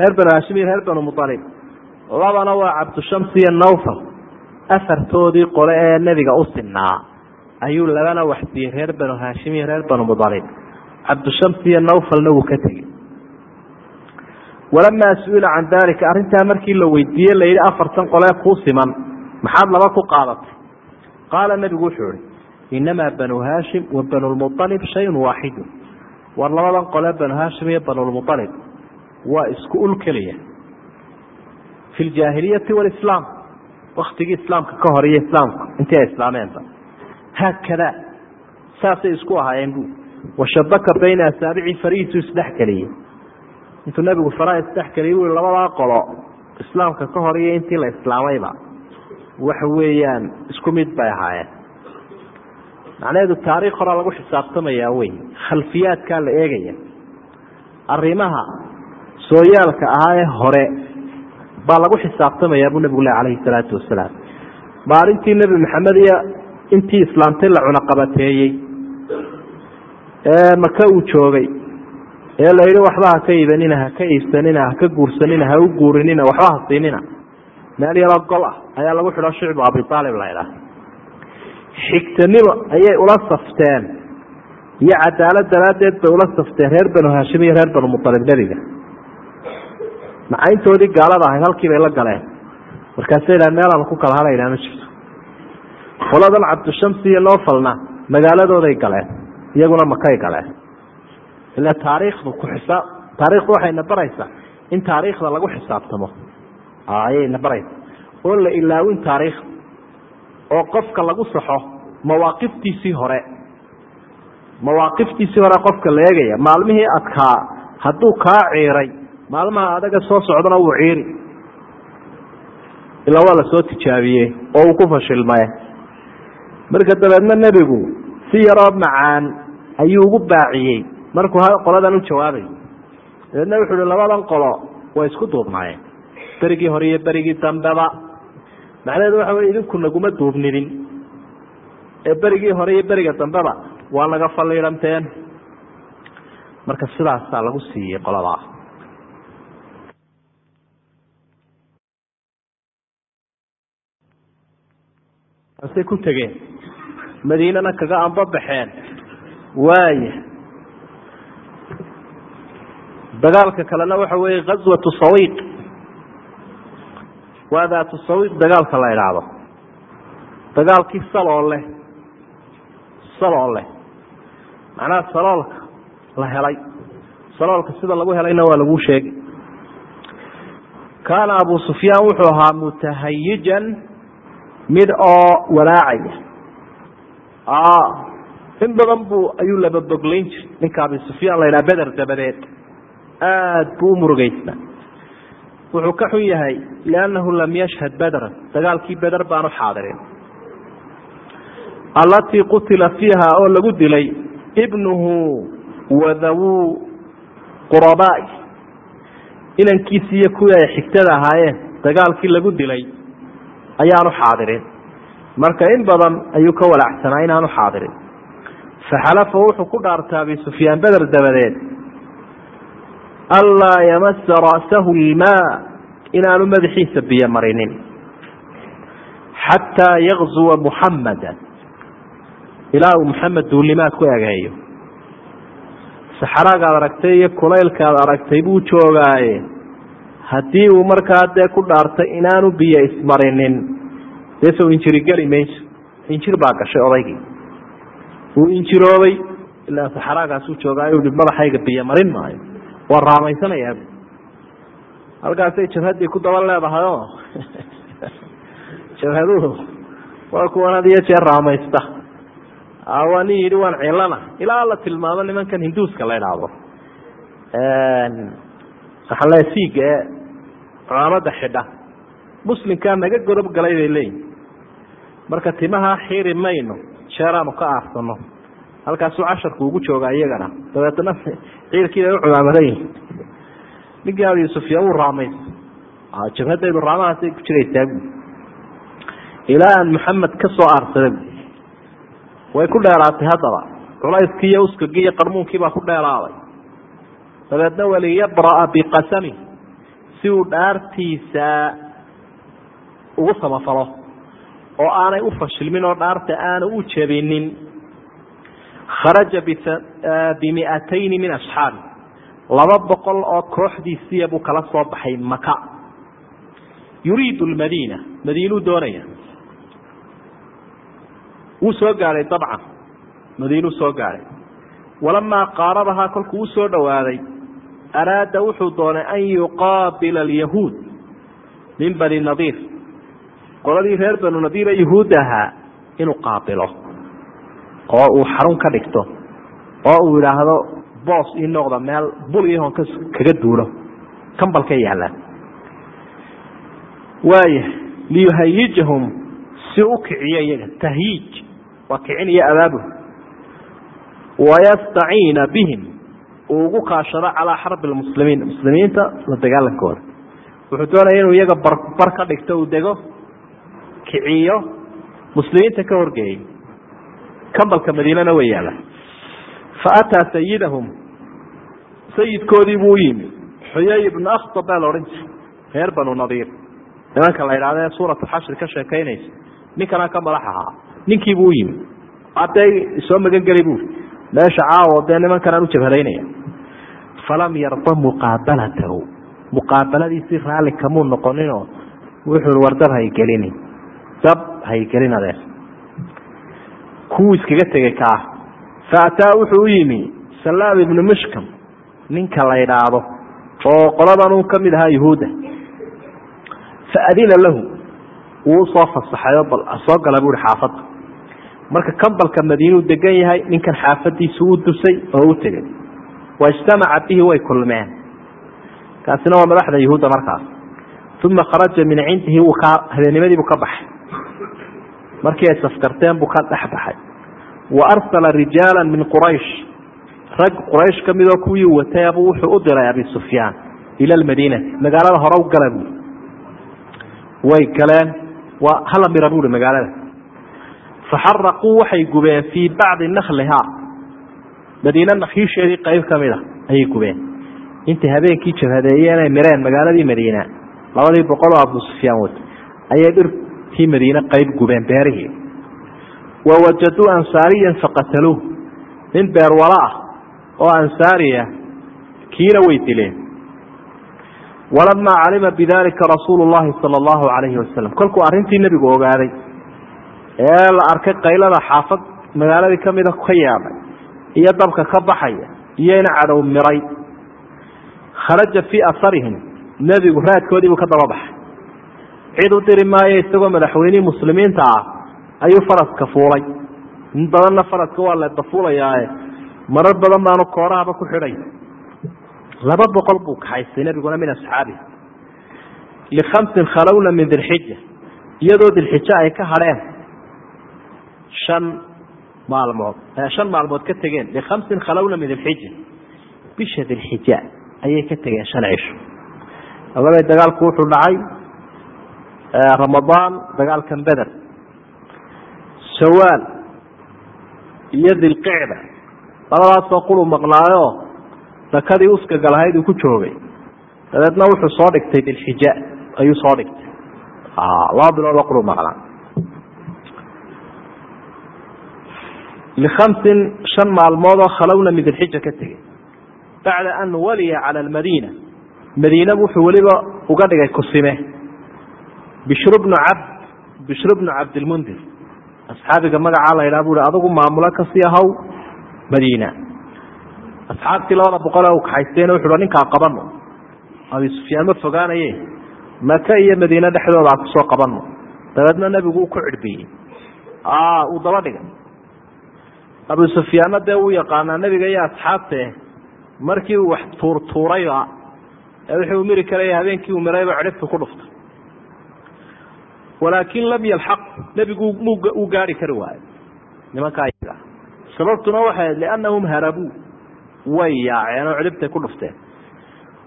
reer banu haashim iyo reer banu mualib labana waa cabdushamsi iyo nawfal. Afartoodii qole ee nebiga u sinaa ayuu labana wax siiyey reer banu haashim iyo reer banu mualib cabdushamsi iyo nawfalna wuu ka tegey. Walamaa su'ila can dalika arrintaa markii la weydiiye la yidhi afartan qolee kuu siman. Maxaad laba ku qaadatay qaala nebigu wuxuu ihi inamaa banu haashim wa banu lmualib shayun waaxidu war labadan qole banu haashim iyo banulmualib waa isku ul keliya fi ljaahiliyati walislaam waktigii islaamka ka hor iyo islaamku intii islaameenba haakada saasay isku ahaayeen bu washabaka bayna asaabici farihiisu isdhex geliyey intuu nebigu faraha isdhex geliyey bui labadaa qolo islaamka ka hor iyo intii la islaamayba waxa weeyaan isku mid bay ahaayeen. Macnaheedu taariikh horaa lagu xisaabtamayaa wey khalfiyaadkaa la eegaya. Arrimaha sooyaalka ahaa ee hore baa lagu xisaabtamayaa buu nebigu leh calayhi salaatu wasalaam maalintii nebi maxamed iyo intii islaamtay la cunaqabateeyey ee maka uu joogay ee la yidhi waxba ha ka iibanina ha ka iibsanina ha ka guursanina ha u guurinina waxba ha siinina. Meel yaroo gol ah ayaa lagu xidho shicbu abitaalib la ydhaah xigtanimo ayay ula safteen. Iyo cadaalad daraaddeed bay ula safteen reer banu haashim iyo reer banu mualib nebiga. Macayntoodii gaalada ahayd halkii bay la galeen. Markaasay dhahan meelaan ku kala hadhaynaa ma jirto. Qoladan cabdishamsi iyo noofalna magaaladooday galeen iyaguna makay galeen. Ila taariikhdu ku xisaab taarikhdu waxayna baraysaa in taariikhda lagu xisaabtamo. Ayayna baraysa oo la ilaawin taariikhda oo qofka lagu saxo mawaaqiftiisii hore. Mawaaqiftiisii hore qofka la eegaya maalmihii adkaa hadduu kaa ciiray maalmaha adaga soo socdana wuu ciiri. Ilaa waa la soo tijaabiyey oo uu ku fashilmaye marka dabeedna nebigu si yaroo macaan ayuu ugu baaciyey. Markuu qoladan u jawaabay. Dabeedna wuxu uhi labadan qolo way isku duubnaayeen berigii hore iyo berigii dambeba macnaheedu waxa wey idinku naguma duubnidin. Ee berigii hore iyo beriga dambeba waa naga faliidhanteen marka sidaasaa lagu siiyey qoladaa asay ku tegeen. Madiinana kaga ambabaxeen waaya dagaalka kalena waxa weeye ghaswatu sawiiq waa daatu sawiiq dagaalka la idhaahdo dagaalkii saloo leh. Saloo leh. Macnaha saloolka la helay. Saloolka sida lagu helayna waa lagu sheegay kaana abu sufyaan wuxuu ahaa mutahayijan mid oo walaacaya. In badan buu ayuu lababoglayn jiray. Ninka abi sufyaan la ydhaha beder dabadeed. Aada buu u murugeysna wuxuu ka xun yahay liannahu lam yashhad bedran dagaalkii beder baanu xaadirin allatii qutila fiiha oo lagu dilay ibnuhu wadawuu qurabaai inankiisi iyo kuwii ay xigtada ahaayeen dagaalkii lagu dilay ayaanu xaadirin marka in badan ayuu ka walaacsanaa inaanu xaadirin faxalafa wuxuu ku dhaartay abi sufyaan beder dabadeed anlaa yamasa ra'sahu ilmaa inaanu madaxiisa biyo marinin. Xataa yakzuwa muxamada ilaa uu muxamed duulimaad ku egeeyo saxaraagaad aragtay iyo kulaylkaad aragtay buu joogaaye. Haddii uu markaa dee ku dhaartay inaanu biyo ismarinin. Dee sow injiri geli mayso. Injir baa gashay odaygii. Wuu injiroobay ilaa saxaraagaasuu joogaayo madaxayga biyo marin maayo waa raamaysanaya halkaasay jabhaddii ku daba leedahay oo jabhaduhu waa kuwan had iyo jeer raamaysta waa nin yidhi waan cilana ilaa la tilmaamo nimankan hinduuska la idhaahdo waxaan leeya siiga ee culamada xidha. Muslimkaa naga gorob galay bay leeyihiin marka timaha xiri mayno jeeraanu ka aarsano halkaasuu casharku ugu joogaa iyagana. Dabeetna ciilkii bay u cumaamadan ninkii abi sufyaan wuu raamays jabhadaydu raamahaasay ku jiraysaa bu ilaa aan maxamed ka soo aarsada bu way ku dheeraatay haddaba. Culayskii iyo uskagii iyo qarmuunkii baa ku dheeraaday. Dabeedna waliyabra'a biqasami. Si uu dhaartiisa ugu samafalo. Oo aanay u fashilmin oo dhaarta aanu u jabinin kharaja bimiatayni min asxaabi laba boqol oo kooxdiisiya buu kala soo baxay maka yuriidu lmadiina madiinuu doonaya. Wuu soo gaadhay dabcan. Madiinuu soo gaadhay walamaa qaarabahaa kolkuu u soo dhowaaday. Araada wuxuu doonay an yuqaabila alyahuud min bani nadiir. Qoladii reer banu nadiire yahuud ahaa inuu qaabilo oo uu xarun ka dhigto oo uu yidhaahdo boos ii noqda meel bul ihon ka kaga duulo. Kambalka yaallaan waaya liyuhayijahum si u kiciyo iyaga tahyiij waa kicin iyo abaabul wayastaciina bihim uu ugu kaashado calaa xarbi lmuslimiin muslimiinta la dagaalankooda wuxuu doonaya inuu iyaga barbar ka dhigto uu dego kiciyo muslimiinta ka horgeeyo kambalka madiinana way yaalla fa ataa sayidahum sayidkoodii buu u yimi. Xuyay ibnu akhtab baa la odhan jiray reer banu nadiir. Nimanka la idhahda ee suurat xashri ka sheekaynaysa ninkanaa ka madax ahaa. Ninkiibuu u yimi. Hadee soo magan buuri meesha caawo dee nimankanaan u falam yarda muqaabalatahu. Muqaabaladiisii raalli kamuu noqoninoo wuxuu war dab haygelini dab haygelin adeer kuwuu iskaga tegey kaa fa ataa wuxuu u yimi salaam ibnu mushkam ninka la idhaahdo oo qoladan uu ka mid ahaa yuhuudda. Fa adina lahu wuu u soo fasaxayo bal soo gala buuhi xaafadda marka kambalka madiinuu degan yahay ninkan xaafadiisu u dusay oo u tegey waijtamaca bihi way kulmeen. Kaasina waa madaxda yuhuudda markaas. Uma kharaja min cindihi wuu ka habeennimadiibuu ka baxay markii ay safkarteen buu ka dhex baxay. Wa arsala rijaala min quraysh. Rag quraysh ka midoo kuwii watayabuu wuxuu u diray abi sufyaan ila lmadiinati magaalada hore u gala buui way galeen. Waa hala mira buui magaalada. Faxaraquu waxay gubeen fii bacdi naklihaa madiine nakhiisheedii qayb ka a ayay gubeen. Intay habeenkii jabhadeeyeen ay mireen magaaladii madiina labadii boqol oo abu sufyaan wata ayay dhirtii madiine qayb gubeen beerihii wa wajaduu ansaariyan faqataluuh nin beerwalo ah oo ansaariya kiina way dileen walamaa calima bidalika rasuulu llahi sala allahu calayhi wasalam kolkuu arrintii nebigu ogaaday ee la arkay qaylada xaafad magaaladii kamida ka yaadhay iyo dabka ka baxaya iyo ina cadow miray kharaja fii asarihim nebigu raadkoodiibuu ka daba baxay cid u diri maayo isagoo madaxweynihii muslimiinta ah ayuu faraska fuulay. In badanna faraska waa leedafuulayaae marar badan baanu koorahaba ku xidhay. Laba boqol buu kaxaystay nebiguna min asxaabihi. Likhamsin khalowna min dilxija iyadoo dilxijo ay ka hadheen shan maalmood shan maalmood ka tegeen. Likhamsin khalowna min dilxija bisha dilxija ayay ka tegeen shan cisho. Labada dagaalku wuxuu dhacay ramadaan dagaalkan beder shawaal iyo dilqicda labadaasoo qulu maqnaayo dakadii uskaga lahayd uu ku joogay. Dabeedna wuxuu soo dhigtay dilxija ayuu soo dhigtay. Laba biloodoo qulu maqnaa. Likamsin shan maalmoodoo khalowna min dilxija ka tegey. Bacda an waliya cala almadiina. Madiina wuxuu weliba uga dhigay kusime bishru bnu cabdilmundir asxaabiga magacaa la ydhaha bu hi adugu maamulo ka sii ahaw madiina. Asxaabtii labada boqol ee u kaxaysteen wuxu ninkaa qabano abi sufyaan ma fogaanaye maka iyo madiine dhexdooda a ku soo qabano dabeedna nebigu uu ku cidhbiyey uu daba dhigay. Abu sufyaanna dee uu yaqaanaa nebiga iyo asxaabte markii uu wax tuurtuurayba ee wixii uu miri karaya habeenkii uu mirayba cidhibtu ku dhuftay walaakin lam yalxaq nebigu uu gaari kari waayo nimankaa iyaga sababtuna waxay liannahum harabuu way yaaceen oo cidhibtay ku dhufteen.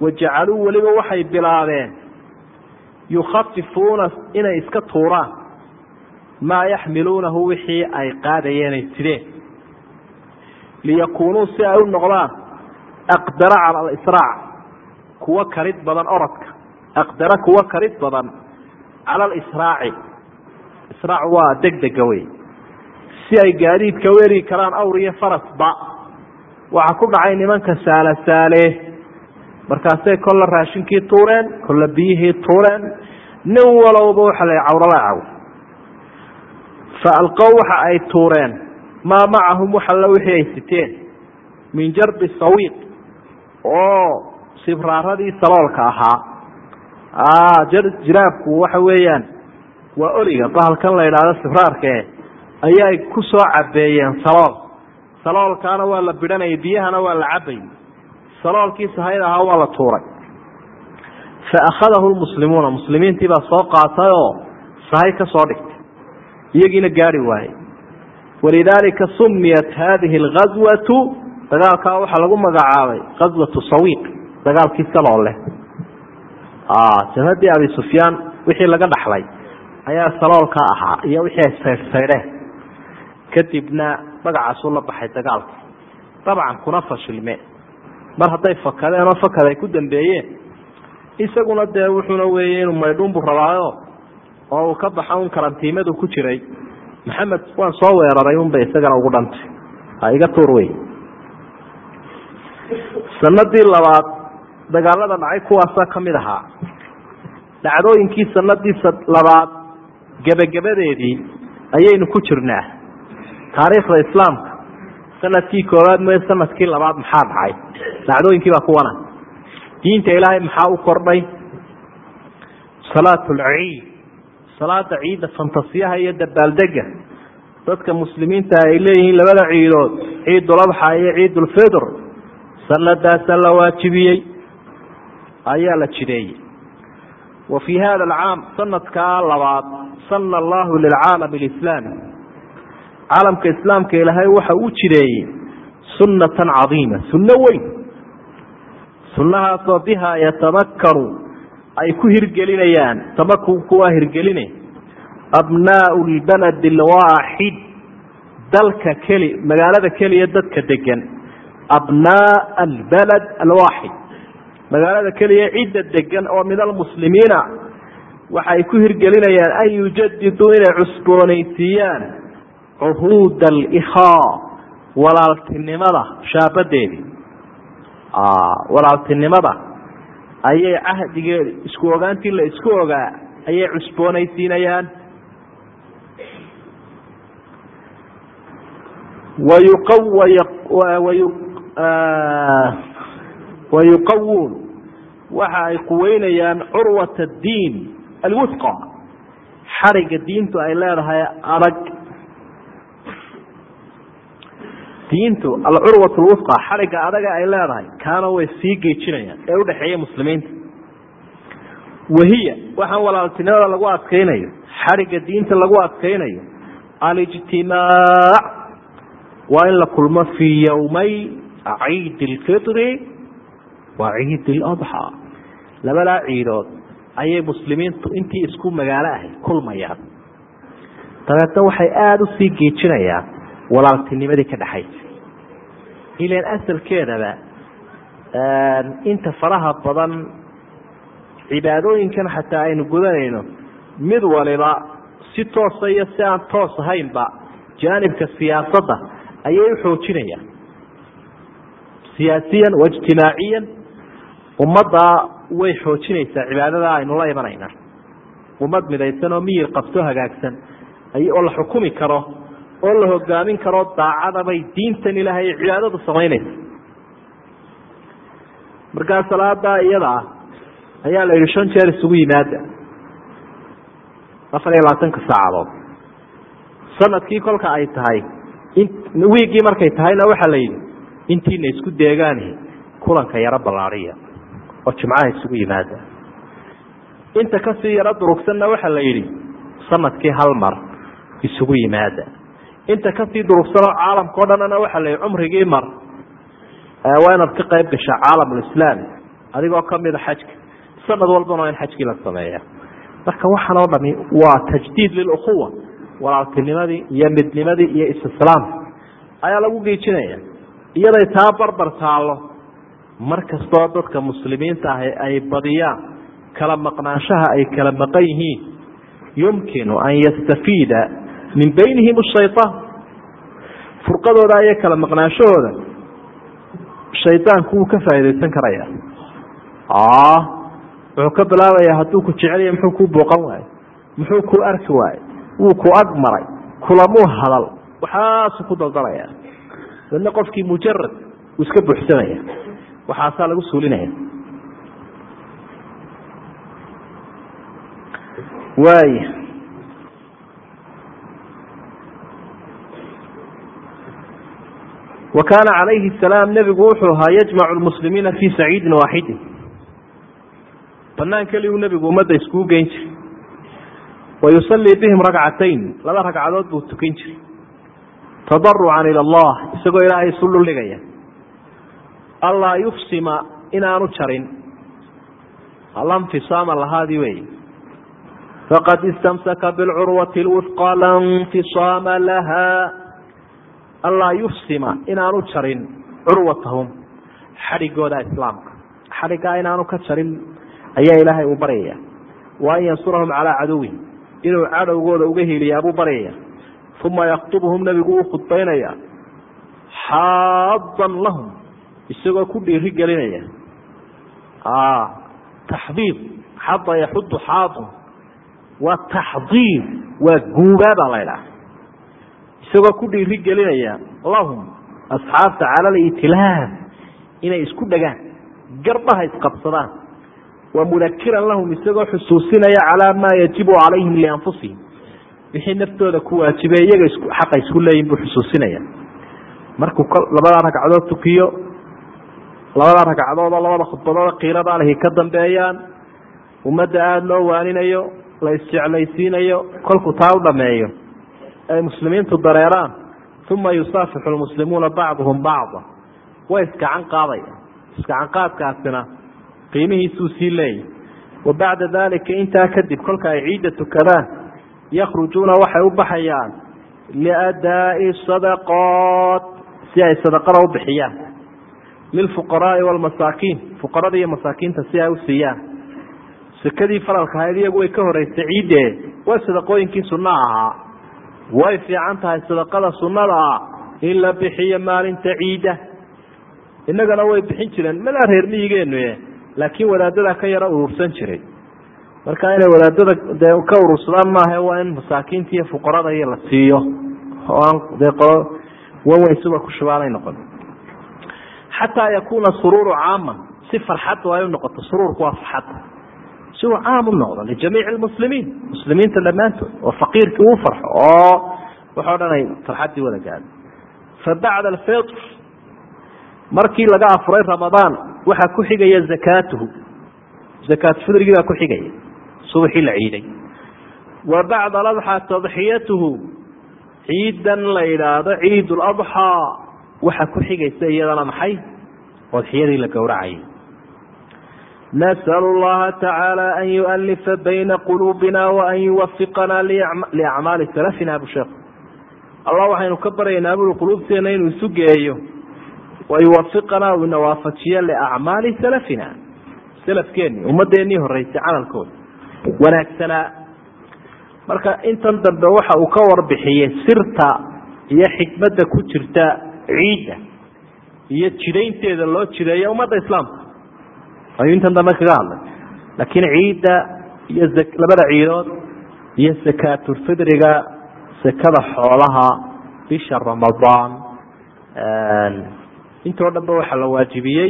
Wajacaluu weliba waxay bilaabeen. Yukhafifuuna inay iska tuuraan. Maa yaxmiluunahu wixii ay qaadayeen ay sideen liyakuunuu si ay u noqdaan aqdara cala alisraac. Kuwa karid badan orodka. Aqdara kuwa karid badan cala alisraaci israac waa degdega wey si ay gaadiidka u eri karaan awr iyo farasba waxaa ku dhacay nimanka saala saale markaasay kolla raashinkii tuureen kolla biyihii tuureen. Nin walowba waxa la cawrala caw. Fa alqow waxa ay tuureen maa macahum waxalla wixii ay siteen? Min jarbi sawiiq. Oo sibraaradii saloolka ahaa jiraabku waxa weeyaan waa oliga bahalkan la idhaahdo sibraarkae ayaay ku soo cabeeyeen salool. Saloolkaana waa la bidhanayay biyahana waa la cabayy saloolkii sahayd ahaa waa la tuuray. Fa akhadahu lmuslimuuna muslimiintii baa soo qaatay oo sahay ka dhigtay. Iyagiina gaari waayey. Walidaalika sumiyat hadihi alghaswatu dagaalkaa waxaa lagu magacaabay ghaswatu sawiiq dagaalkii salool leh jabhadii abi sufyaan wixii laga dhaxlay ayaa saloolka ahaa iyo wixii ay saydhsaydheen kadibna magacaasuu la baxay dagaalka dabcan kuna fashilme mar hadday fakadeen oo fakad ay ku dambeeyeen isaguna dee wuxuuna weeye inuu maydhuunbu rabaayo oo uu ka baxa un karantiimadu ku jiray maxamed waan soo weeraray unbay isagana ugu dhantay ha iga tuur wey sanadii labaad dagaalada dhacay kuwaasaa ka mid ahaa. Dhacdooyinkii sanadii labaad gebagabadeedii ayaynu ku jirnaa. Taariikhda islaamka sannadkii koowaad mooye sannadkii labaad maxaa dhacay? Dhacdooyinkii baa kuwana diinta ilaahay maxaa u kordhay? Salaat lciid salaada ciidda fantasiyaha iyo dabaaldega dadka muslimiinta ay leeyihiin labada ciidood ciidulabxa iyo ciidulfidr sanadaasa la waajibiyey ayaa la jideeyey. Wa fii hada alcaam sanadkaa labaad sana allahu lilcaalami alislaami caalamka islaamka ilaahay waxa uu jideeyey sunnatan cadiima sunno weyn. Sunnahaasoo bihaa yatamakaru ay ku hirgelinayaan tamakunku waa hirgeline. Abnaau lbaladi alwaaxid dalka keli magaalada keliya dadka degan abnaa albalad alwaaxid magaalada keliya cidda degan oo min almuslimiina waxay ku hirgelinayaan an yujadiduu inay cusboonaysiiyaan cuhuud alikhaa walaaltinimada shaabadeedii walaaltinimada ayay cahdigeedi isku ogaantii la isku ogaa ayay cusboonaysiinayaan. Wayuqawuun waxa ay quweynayaan curwat addiin alwusqa xariga diintu ay leedahay adag diintu alcurwat lwusqa xariga adaga ay leedahay kaana way sii geejinayaan ee udhexeeya muslimiinta. Wahiya waxaan walaaltinimada lagu adkaynayo xariga diinta lagu adkaynayo alijtimaac. Waa in la kulmo fii yowmay ciid lfitri wa ciid ladxaa labadaa ciidood ayay muslimiintu intii isku magaalo ahayd kulmayaan. Dabeedna waxay aada u sii geejinayaan walaaltinimadii ka dhexaysa ilan asalkeedaba inta faraha badan cibaadooyinkan xataa aynu gudanayno mid waliba si toosa iyo si aan toos ahaynba jaanibka siyaasadda ayay uxoojinayaan siyaasiyan wa ijtimaaciyan ummaddaa way xoojinaysaa cibaadada aynu la imanayna. Ummad midaysan oo miyir qabto hagaagsan. Oo la xukumi karo oo la hogaamin karo daacadabay diintan ilaahay ee cibaadadu samaynaysa markaa salaada iyada ah ayaa la yidhi shan jeer isugu yimaada. Afar iyo labaatanka saacadood. Sanadkii kolka ay tahay wiiggii markay tahayna waxaa la yidhi intiina isku deegaani kulanka yaro ballaadiya oo jimcaha isugu yimaada. Inta ka sii yaro durugsanna waxaa la yidhi sannadkii hal mar isugu yimaada. Inta ka sii durugsanoo caalamka o dhanna waxaa la yidhi cumrigii mar. Waa inaad ka qayb gashaa caalamulislaami adigoo kamida xajka. Sanad walbana waa in xajkii la sameeya marka waxaan oo dhami waa tajdiid lilukhuwa walaaltinimadii iyo midnimadii iyo istislaamka ayaa lagu geejinaya. Iyaday taa barbar taallo mar kastoo dadka muslimiinta ah ay badiyaan kala maqnaanshaha ay kala maqan yihiin yumkinu an yastafiida min baynihim shayaan furqadooda iyo kala maqnaanshahooda. Shaydaanku wuu ka faaidaysan karaya. Wuxuu ka bilaabayaa hadduu ku jecelya muxuu kuu booqan waaye muxuu ku arki waaye wuu ku ag maray kulamuu hadal waxaasuu ku daldalaya. Dadna qofkii mujarad uu iska buuxsamaya waxaasaa lagu suulinaya waaya wa kaana calayhi salaam nebigu wuxuu ahaa yajmacu lmuslimiina fii saciidin waaxidin. Banaan keliyu nebigu ummadda iskugu geyn jiray. Wa yusallii bihim ragcatayn laba ragcadood buu tukan jiray. Tadarucan ila allah isagoo ilaahay isu dhuldhigaya allaa yufsima inaanu jarin. Alla nfisaama lahaadii wey faqad istamsaka bilcurwati lwifqa la nfisaama laha. Allaa yufsima inaanu jarin curwatahum xadhigooda islaamka. Xadhiggaa inaanu ka jarin ayaa ilaahay uu baryaya wa an yansurahum calaa caduwihim inuu cadowgooda uga heliyaa buu baryaya uma yaktubuhum nebigu uu khudbaynaya. Xaadan lahum isagoo ku dhiiri gelinaya taxdiid xada yaxudu xaadun waa taxdiid waa guubaabaa la ydhaha isagoo ku dhiiri gelinaya lahum asxaabta cala litlaaf inay isku dhagaan garbaha isqabsadaan. Wa mudakiran lahum isagoo xusuusinaya calaa maa yajibu calayhim lianfusihim wixii naftooda ku waajibay iyaga xaqa isku leeyihiin buu xusuusinaya markuu labadaa ragcadood tukiyo labadaa ragcadoodoo labada khudbadooda qiiradaa lehi ka dambeeyaan. Ummadda aada loo waaninayo la isjeclaysiinayo kolkuu taa u dhameeyo. Ay muslimiintu dareeraan uma yusaafixu lmuslimuuna bacduhum bacda. Way iskacan qaadaya iskacan qaadkaasina qiimihiisuu sii leeyahy wa bacda dalika intaa kadib kolka ay ciidda tukadaan yakhrujuuna waxay u baxayaan liadaa'i sadaqoot si ay sadaqada u bixiyaan lilfuqaraai walmasaakiin fuqarada iyo masaakiinta si ay u siiyaan. Sekadii faralka ahayd iyagu way ka horeysay ciidde waa sadaqooyinkii sunnaha ahaa. Way fiican tahay sadaqada sunnada ah in la bixiyo maalinta ciidda. Innagana way bixin jireen malaa reer miyigeenu laakiin wadaadada ka yaro urursan jiray. Marka inay wadaadada dee ka urursadaan maaha waa in masaakiinta iyo fuqarada iyo la siiyo. Oo aan dee qolo waweynsuba ku shubaanay noqon xataa yakuuna suruuru caaman si farxaddu ay u noqoto suruurku waa farxadda si uu caam u lijamiici lmuslimiin muslimiinta dhammaantood oo faqiirkii uu farxo oo waxao dhan ay wada gaado fa alfitr markii laga afuray ramadaan waxaa ku xigaya zakaatuhu zakaat fidrigii baa ku xigaya subaxii la ciiday wa bacda aladxaa tadxiyatuhu ciidan la yidhaahdo ciid ladxaa waxaa ku xigaysa iyadana maxay udxiyadii la gowracayay. nasalu llaha tacaala an yualifa bayna quluubina waan yuwafiqanaa liacmaali salafina bu sheekh allah waxaynu ka baryaynaa bui quluubteena inuu isu geeyo wayuwafiqanaa uu ina waafajiyo liacmaali salafina salafkeeni ummadeennii horeysay camalkooda wanaagsanaa marka intan dambe waxa uu ka warbixiyey sirta iyo xikmadda ku jirta ciidda iyo jidaynteeda loo jideeyo ummadda islaamka ayuu intan dambe kaga hadlay. Laakiin ciidda iyo labada ciidood iyo sakaatulfidriga sekada xoolaha bisha ramadaan intoo dhan ba waxaa la waajibiyey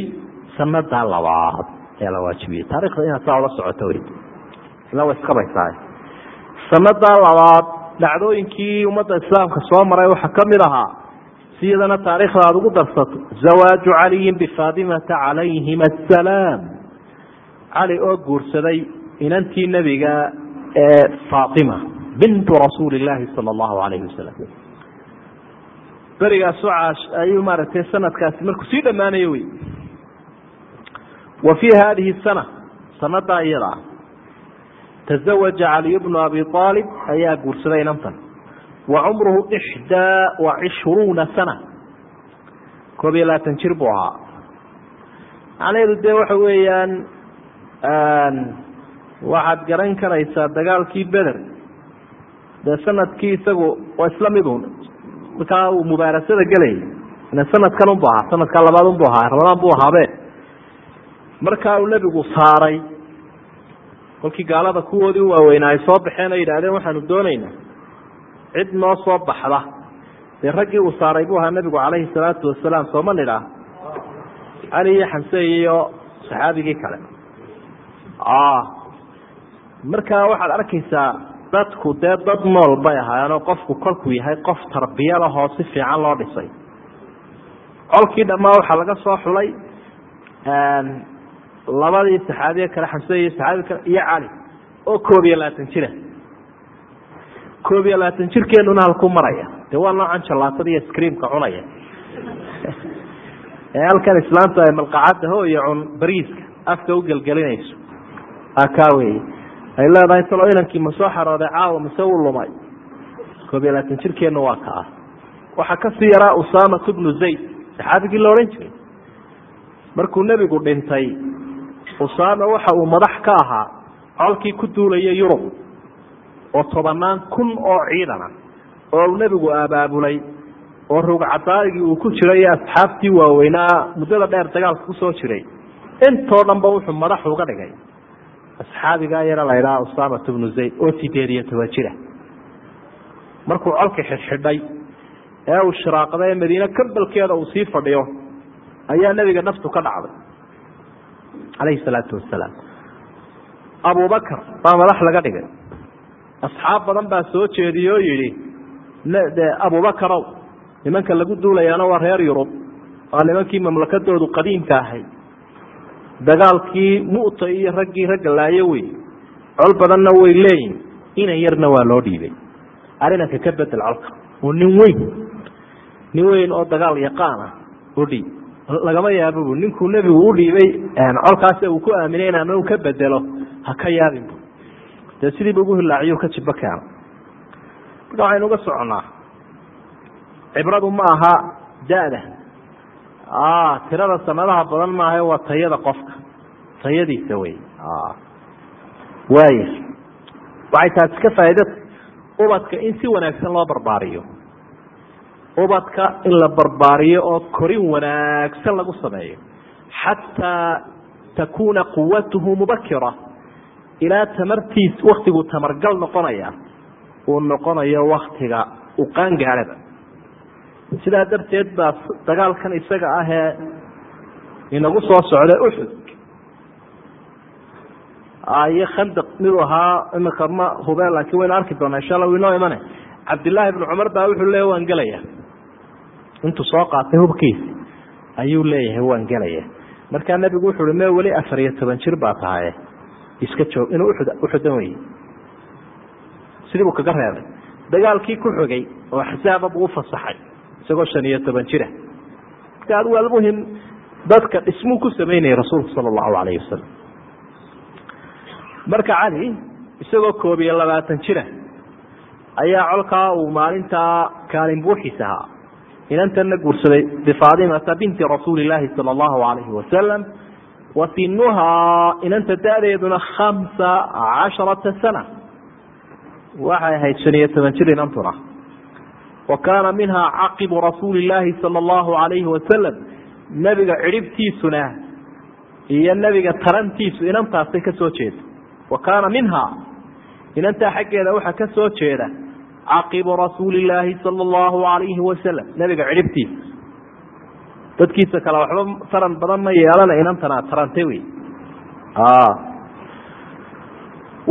sanadaa labaad ayaa la waajibiyey. Taarikhda inaad saa ula socoto wey ila wa iskabaysaa sanadaa labaad dhacdooyinkii ummadda islaamka soo maray waxaa ka mid ahaa iyadana taarikhda aada ugu darsato zawaaju caliyin bifaatimata calayhim asalaam cali oo guursaday inantii nebiga ee faatima bintu rasuuli illaahi sala allahu calayhi wasalam berigaas ayuu maaragtay sanadkaasi markuu sii dhammaanayo wey wa fii hadihi sana sanadaa iyada tazawaja caliy bnu abi aalib ayaa guursaday inantan wa cumruhu ixdaa wa cishruuna sana. Koob iyo labaatan jir buu ahaa. Macnaheedu dee waxa weeyaan waxaad garan karaysaa dagaalkii beder dee sannadkii isagu waa isla midun. Markaa uu mubaarasada gelayay sanadkan unbu ahaa sanadkaa labaad unbu ahaa ramadaan buu ahaabe markaa uu nebigu saaray kolkii gaalada kuwoodii u waaweynaa ay soo baxeen oo yidhaahdeen waxaanu doonaynaa cid noo soo baxda. Dee raggii uu saaray buu ahaa nebigu calayhi salaatu wasalaam sooma nidhaah cali iyo xamse iyo saxaabigii kale. Markaa waxaad arkaysaa dadku dee dad nool bay ahaayeenoo qofku kolkuu yahay qof tarbiya lahoo si fiican loo dhisay. Colkii dhammaa waxaa laga soo xulay labadii saxaabiye kale xamse iyo saxaabi kale iyo cali oo koob iyo labaatan jira koob iyo labaatan jirkeenuna halku maraya. Dee waa noocan jalaatada iyo screamka cunaya? Ee halkan islaamta ay malqacadda ho iyo cun bariiska afka u gelgelinayso. Aka wey ay leedahay talo inankii ma soo xarooday caawa mise uu lumay koob iyo labaatan jirkeenu waa ka waxaa ka sii yaraa usamat bnu zayd. Saxaabigii la odhan jiray. Markuu nebigu dhintay usaama waxa uu madax ka ahaa colkii ku duulaya yurub oo tobanaan kun oo ciidana oo uu nebigu abaabulay oo rugcadaagii uu ku jiray iyo asxaabtii waaweynaa muddada dheer dagaalka ku soo jiray. Intoo dhan ba wuxuu madax uga dhigay. Asxaabigaa yara la ydhaha usamat bnu zayd oo sideed iyo toban jira. Markuu colka xidhxidhay ee uu shiraaqda ee madiine kambalkeeda uu sii fadhiyo ayaa nebiga naftu ka dhacday. Calayhi salaatu wasalaam abubakar baa madax laga dhigay asxaab badan baa soo jeediyey oo yidhi de abubakarow nimanka lagu duulayaana waa reer yurub. Waa nimankii mamlakadoodu qadiimka ahay dagaalkii mu'ta iyo raggii ragga laayo wey col badanna way leeyihiin inan yarna waa loo dhiibay. Arrinanka ka bedel colka oo nin weyn. Nin weyn oo dagaal yaqaan ah u dhiib lagama yaabobu ninkuu nebigu u dhiibay. Colkaas uu ku aaminay inaana u ka bedelo. Ha ka yaabinbu dee sidiiba ugu hilaaciyo ka jibo keena marka waxaynu uga soconnaa cibradu ma aha da-da. Tirada sanadaha badan maaha waa tayada qofka. Tayadiisa wey waaya waxay taasi ka faa'iida ubadka in si wanaagsan loo barbaariyo. Ubadka in la barbaariyo oo korin wanaagsan lagu sameeyo. Xataa takuuna quwatuhu mubakira ilaa tamartiis waktiguu tamargal noqonaya uu noqonayo waktiga uu qaangaadhaba sidaa darteed baa dagaalkan isaga ah ee inagu soo socda uxud iyo khandaq miduu ahaa imika ma hube laakiin waynu arki doonaa insha alla inoo imane cabdillaahi ibnu cumar baa wuxuu leeya waan gelaya intuu soo qaatay hubkiisi ayuu leeyahay waan gelaya markaa nebigu wuxu uhi me weli afar iyo toban jir baa tahaye iska joog inuu uxud uxudan weyey sidii buu kaga reebay. Dagaalkii ku xogay oo axsaaba buu ufasaxay isagoo shan iyo toban jira. Marka adigu almuhim dadka dhismuu ku samaynayay rasuulku sala allahu alayhi wasalam marka cali isagoo koob iyo labaatan jira ayaa colkaa uu maalintaa kaalin buuxiis ahaa. Inantanna guursaday bifaatimata binti rasuuli illaahi sala allahu alayhi wasalam wa sinuhaa inanta da-deeduna khamsa casharata sana. Waxay ahayd shan iyo toban jir inantuna wa kaana minhaa caqibu rasuuli illaahi sala allahu alayhi wasalam nebiga cidhibtiisuna iyo nebiga tarantiisu inantaasay ka soo jeeda. Wa kaana minhaa inantaa xaggeeda waxaa ka soo jeeda caqibu rasuuli illaahi sala allahu alayhi wasalam nebiga cidhibtiisa dadkiisa kale waxba taran badan ma yeelana inantana tarantay wey.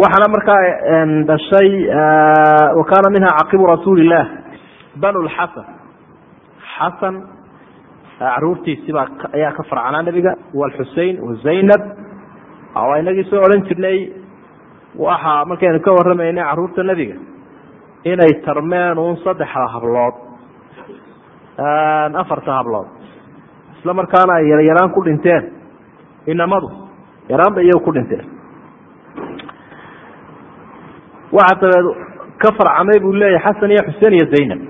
Waxaana markaa dhashay wa kaana minhaa caqibu rasuuli illah banu lxasan xasan caruurtiisibaa ayaa ka farcanaa nebiga walxusein wazaynab waa inagii soo odhan jirnay waxa markaynu ka warramaynay carruurta nebiga inay tarmeen uun saddexda hablood afarta hablood isla markaana ay yaryaraan ku dhinteen. Inamadu yaraan bay iyagu ku dhinteen. Waxa dabeed ka farcamay buu leeyahay xasan iyo xuseen iyo zaynab.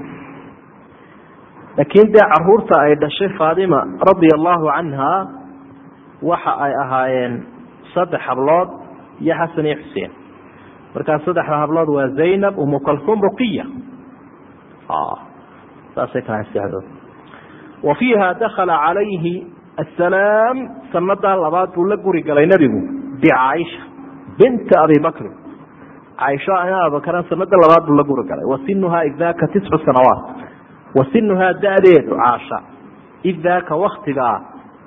Laakiin dee carruurta ay dhashay faatima radia allahu canha waxa ay ahaayeen saddex hablood iyo xasan iyo xuseen. Markaa saddexda hablood waa zaynab umu kalhum ruqiya saasay tahay sexdood wa fiiha dakala calayhi asalaam sanadaa labaad buu la guri galay nebigu bicaaisha binta abi bakrin caaisha ina abubakran sanada labaad buu la guri galay. Wa idaka tiscu sanawaat. Wa da-deedu caasha idaaka waktigaa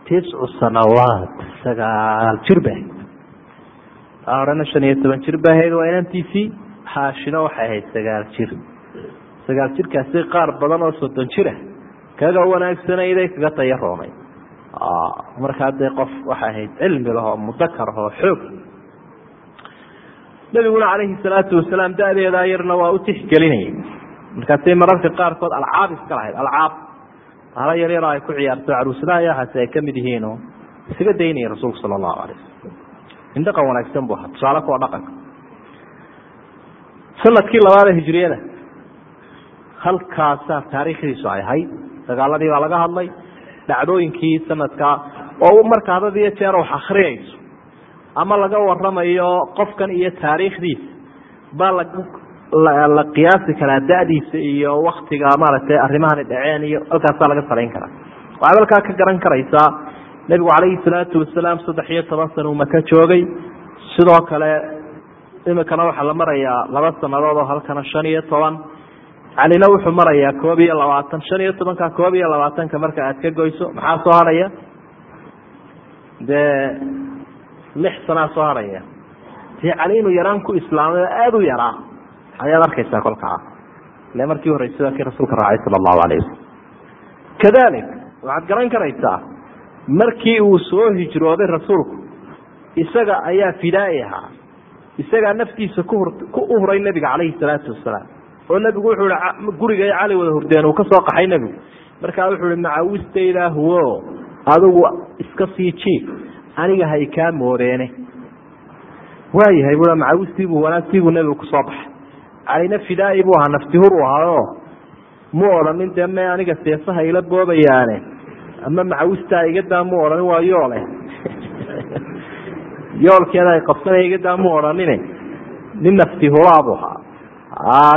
tiscu sanawaat sagaal jir ba horena shan iyo toban jir ba ahayd waa inantiisii haashino waxay ahayd sagaal jir. Sagaal jirkaasi qaar badan oo soddon jira kaga wanaagsanayday kaga tayaroonay markaa dee qof waxay ahayd cilmi lahoo mudakar ahoo xoog. Nabiguna calayhi salaatu wasalaam da-deedaa yarna waa u tixgelinayay markaasay mararka qaarkood alcaab iska lahayd alcaab. Hala yar yaroo ay ku ciyaarto caruusadaha yahaasi ay ka mid yihiino isaga daynaya rasuulku sala allahu alay wasalam in wanaagsan bu ahaa tusaale kuwa dhaqanka sannadkii labaad ee hijriyada halkaasaa taariikhdiisu ay ahayd dagaaladii baa laga hadlay dhacdooyinkii sanadkaa oo marka hadad iyo jeer wax akriyayso ama laga waramayo qofkan iyo taariikhdiisa baa la qiyaasi karaa da-diisa iyo waktiga maaragtay arrimahani dhaceen iyo halkaasaa laga salayn karaa. Waxaad halkaa ka garan karaysaa nebigu calayhi salaatu wasalaam saddex iyo toban sana uu maka joogay. Sidoo kale imikana waxaa la marayaa laba sanadood oo halkana shan iyo toban calina wuxuu marayaa koob iyo labaatan shan iyo tobanka koob iyo labaatanka marka aad ka goyso maxaa soo harhaya dee lix sanaa soo harhaya dee cali inuu yaraan ku islaamay aada u yaraa ayaad arkaysaa kolkaa ile markii horreysay waa kii rasuulka raacay sala allahu alayh wasalam kadalik waxaad garan karaysaa markii uu soo hijrooday rasuulku isaga ayaa fidaai ahaa. Isagaa naftiisa kuhur ku uhuray nebiga calayhi salaatu wasalaam oo nebigu wuxuu ihi guriga cali wada hurdeen uu ka soo qaxay nebigu. Markaa wuxuu ihi macawistaydaa huwo adigu iska sii jiif aniga hay kaa moodeene waayahay bua macawistiibuu wanaagtiibuu nebigu ku soo baxay. Calina fidaai buu ahaa naftihur u ahaayo mu odhanin dee me aniga seesaha ila boobayaane ama macawistaa igadaa mu odhanin waa yoole yoolkeeda ay qabsanaya igadaa mu odhanine nin naftihuraabu ahaa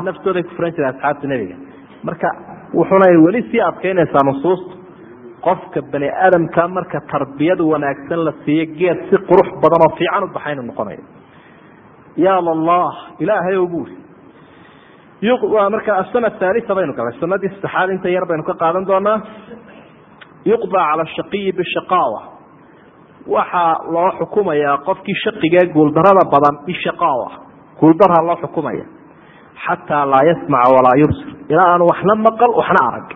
naftooday ku furan jira asxaabta nebiga. Marka wuxunay weli sii adkeynaysaa nusuusta qofka bani aadamka marka tarbiyad wanaagsan la siiyo geed si qurux badan oo fiican u baxaynu noqonayo ya lallah ilaahay o buuri marka asana haalia baynu galay sanadii saddexaad inta yar baynu ka qaadan doonaa. Yuqdaa cala shaqiyi bishaqaawa. Waxaa loo xukumayaa qofkii shaqigae guuldarada badan bishaqaawa. Guuldarha loo xukumaya xataa laa yasmaca walaa yursir ilaa aanu waxna maqal waxna arag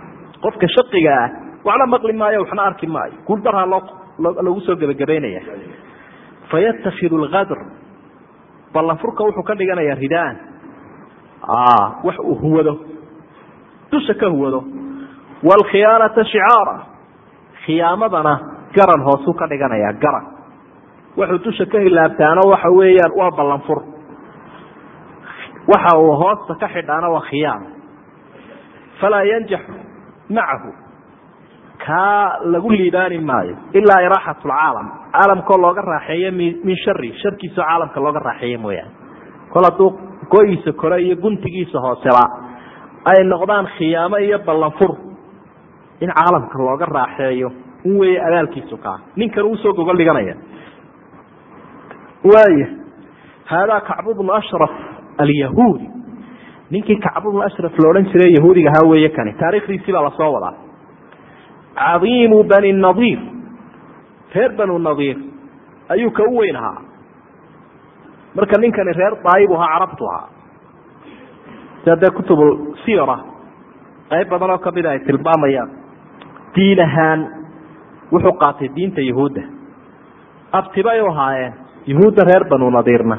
qofka shaqiga ah waxna maqli maayo waxna arki maayo guuldarha loo lagu soo gebagabaynaya fayatakidu lkadr ballanfurka wuxuu ka dhiganayaa ridaan wax uu huwado dusha ka huwado waalkhiyaanata shicaara khiyaamadana garan hoosuu ka dhiganayaa garan wuxuu dusha ka hilaabtaano waxa weeyaan waa ballanfur waxa uu hoosta ka xidhaana waa khiyaana falaa yanjaxu macahu kaa lagu liibaani maayo ilaa iraaxat lcaalam caalamkoo looga raaxeeyo min shari sharkiisao caalamka looga raaxeeyo mooyaane. Kol hadduu go-iisa kore iyo guntigiisa hooseba ay noqdaan khiyaamo iyo ballanfur. In caalamka looga raaxeeyo in weeye abaalkiisu kaa. Ninkan uusoo gogol dhiganaya. Waaya haadaa kacbu bnu ashraf alyahuudi ninkii kacbu bnu ashraf la odhan jiray yahuudiga ahaa weeye kani. Taarikhdiisii baa la soo wadaa. Cadiimu bani nadiir. Reer banu nadiir ayuu ka u weyn ahaa. Marka ninkani reer daayib ahaa carabtu ahaa. Sia dee kutubu sira qayb badan oo kamida ay tilmaamayaan. Diin ahaan wuxuu qaatay diinta yahuudda. Abtibay u ahaayeen yahuudda reer banu nadiirna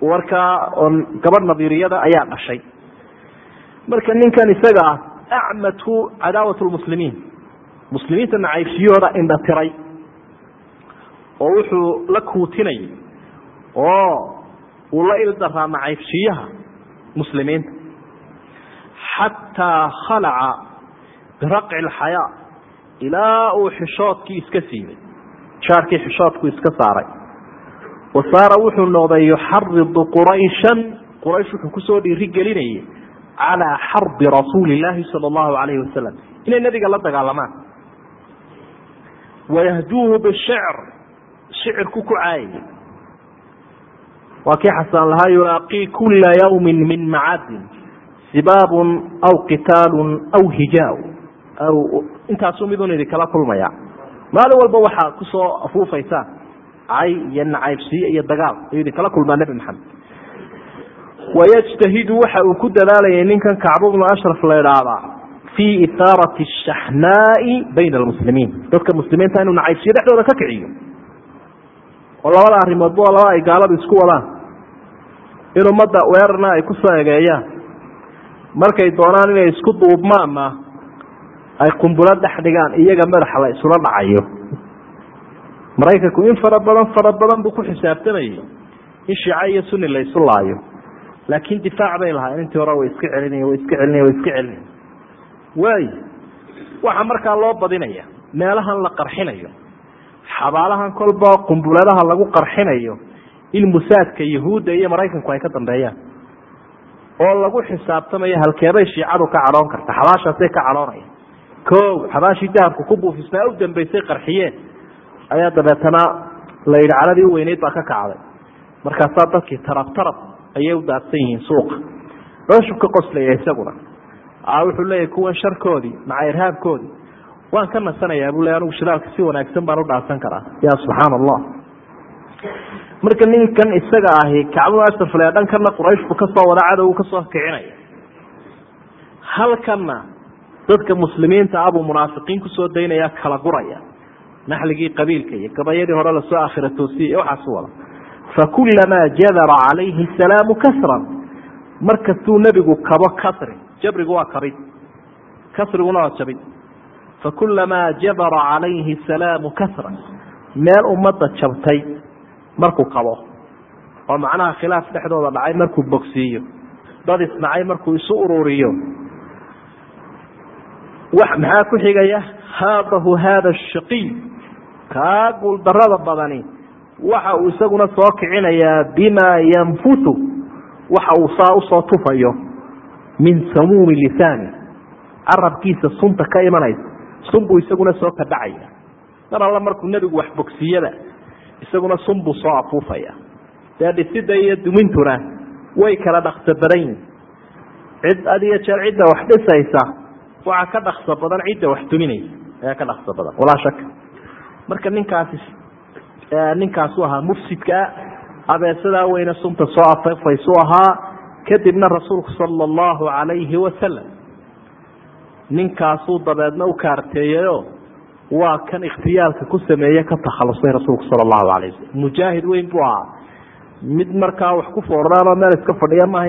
warkaa oo gabadh nadiiriyada ayaa dhashay. Marka ninkan isaga ah acmatu cadaawat lmuslimiin muslimiinta nacaybshiyooda indhatiray oo wuxuu la kuutinayay oo uu la ildaraa nacaybshiyaha muslimiinta. Xataa khalaca biraqci alxayaa ilaa uu xishoodkii iska siibay. Jaarkii xishoodku iska saaray wa saara wuxuu noqday yuxaridu qurayshan. Quraysh wuxuu ku soo dhiiri gelinayay calaa xarbi rasuuli illaahi sala allahu calayhi wasalam inay nebiga la dagaalamaan. Wayahduuhu bishicr shicirku ku caayay waa kii xasaan lahaa yulaaqii kula yawmin min macadin sibaabun aw qitaalun aw hijaa aw intaasuu midun idinkala kulmaya. Maalin walba waxaa ku soo afuufaysaan cay iyo nacaybsiyo iyo dagaal. Ayuu idinkala kulmaa nebi maxamed. wayajtahidu waxa uu ku dadaalayay ninkan kacbu bnu ashraf la idhaahdaa fii itaarati shaxnaai bayna almuslimiin. Dadka muslimiinta inuu nacaybsiyo dhexdooda ka kiciyo. Oo labada arrimoodba waa laba ay gaaladu isku wadaan. In ummadda weerarna ay ku soo egeeyaan markay doonaan inay isku duubmaanna ay qumbulo dhex dhigaan iyaga madaxa la isula dhacayo maraykanku in fara badan fara badan buu ku xisaabtamayay in shiica iyo sunni la isu laayo. Laakiin difaac bay lahaayeen. Intii hore way iska celinaya way iska celinaya way iska celinaya waay waxaa markaa loo badinaya meelahan la qarxinayo xabaalahan kolba qumbuladaha lagu qarxinayo in musaadka yahuudda iyo maraykanku ay ka dambeeyaan. Oo lagu xisaabtamayo halkeebay shiicadu ka cadhoon karta xabaashaasay ka cadhoonaya ko xabaashii dahabku ku buufisnaa u dambeysay qarxiyeen ayaa dabeetana la yidhi caladii u weyneyd baa ka kacday. Markaasaa dadkii tarab tarab ayay u daadsan yihiin suuqa. Cooshub ka qoslaya isaguna wuxuu leeyahy kuwan sharkoodii maca irhaabkoodii waan ka nasanayaa buu le anigu shidaalka si wanaagsan baan u dhaansan karaa. Ya subxaana allah marka ninkan isaga ahi kacbadu ashrafle dhankana quraysh buu ka soo wada cadow ka soo kicinaya halkanna dadka muslimiinta abuu munaafiqiin ku soo daynaya kala guraya naxligii qabiilka iyo gabayadii hore la soo akhira toosiyay waxaasu wada. Fakulamaa jadara calayhi salaamu kasran. Markastuu nebigu kabo kasri jabrigu waa kabid. Kasriguna waa jabid fakulamaa jabara calayhi salaamu kasran. Meel ummadda jabtay markuu kabo. Oo macnaha khilaaf dhexdooda dhacay markuu bogsiiyo. Dad isnacay markuu isu ururiyo wax maxaa ku xigaya haadahu haada shaqiy. Kaa guuldarada badani. Waxa uu isaguna soo kicinayaa bimaa yanfutu. Waxa uu saa u soo tufayo. Min samuumi lisaani. Carabkiisa sunta ka imanaysa. Sun buu isaguna soo kadhacaya. Mar alla markuu nebigu wax bogsiyada isaguna sun buu soo afuufaya. Dee dhisida iyo dumintuna way kala dhakso badan yihiin cid had iyo jeer cidda wax dhisaysa waxaa ka dhakso badan cidda wax duminaysa ayaa ka dhakso badan. Walaa shaka marka ninkaasi ninkaasu ahaa mufsidkaa abeesadaa weyne sunta soo afafaysu ahaa kadibna rasuulku sala allahu calayhi wasalam ninkaasuu dabeedna u kaarteeyeyo waa kan ikhtiyaalka ku sameeye ka takhalusay rasuulku sala allahu alayh wasalam mujaahid weyn buu ahaa. Mid markaa wax ku foordaanoo meel iska fadhiya maaha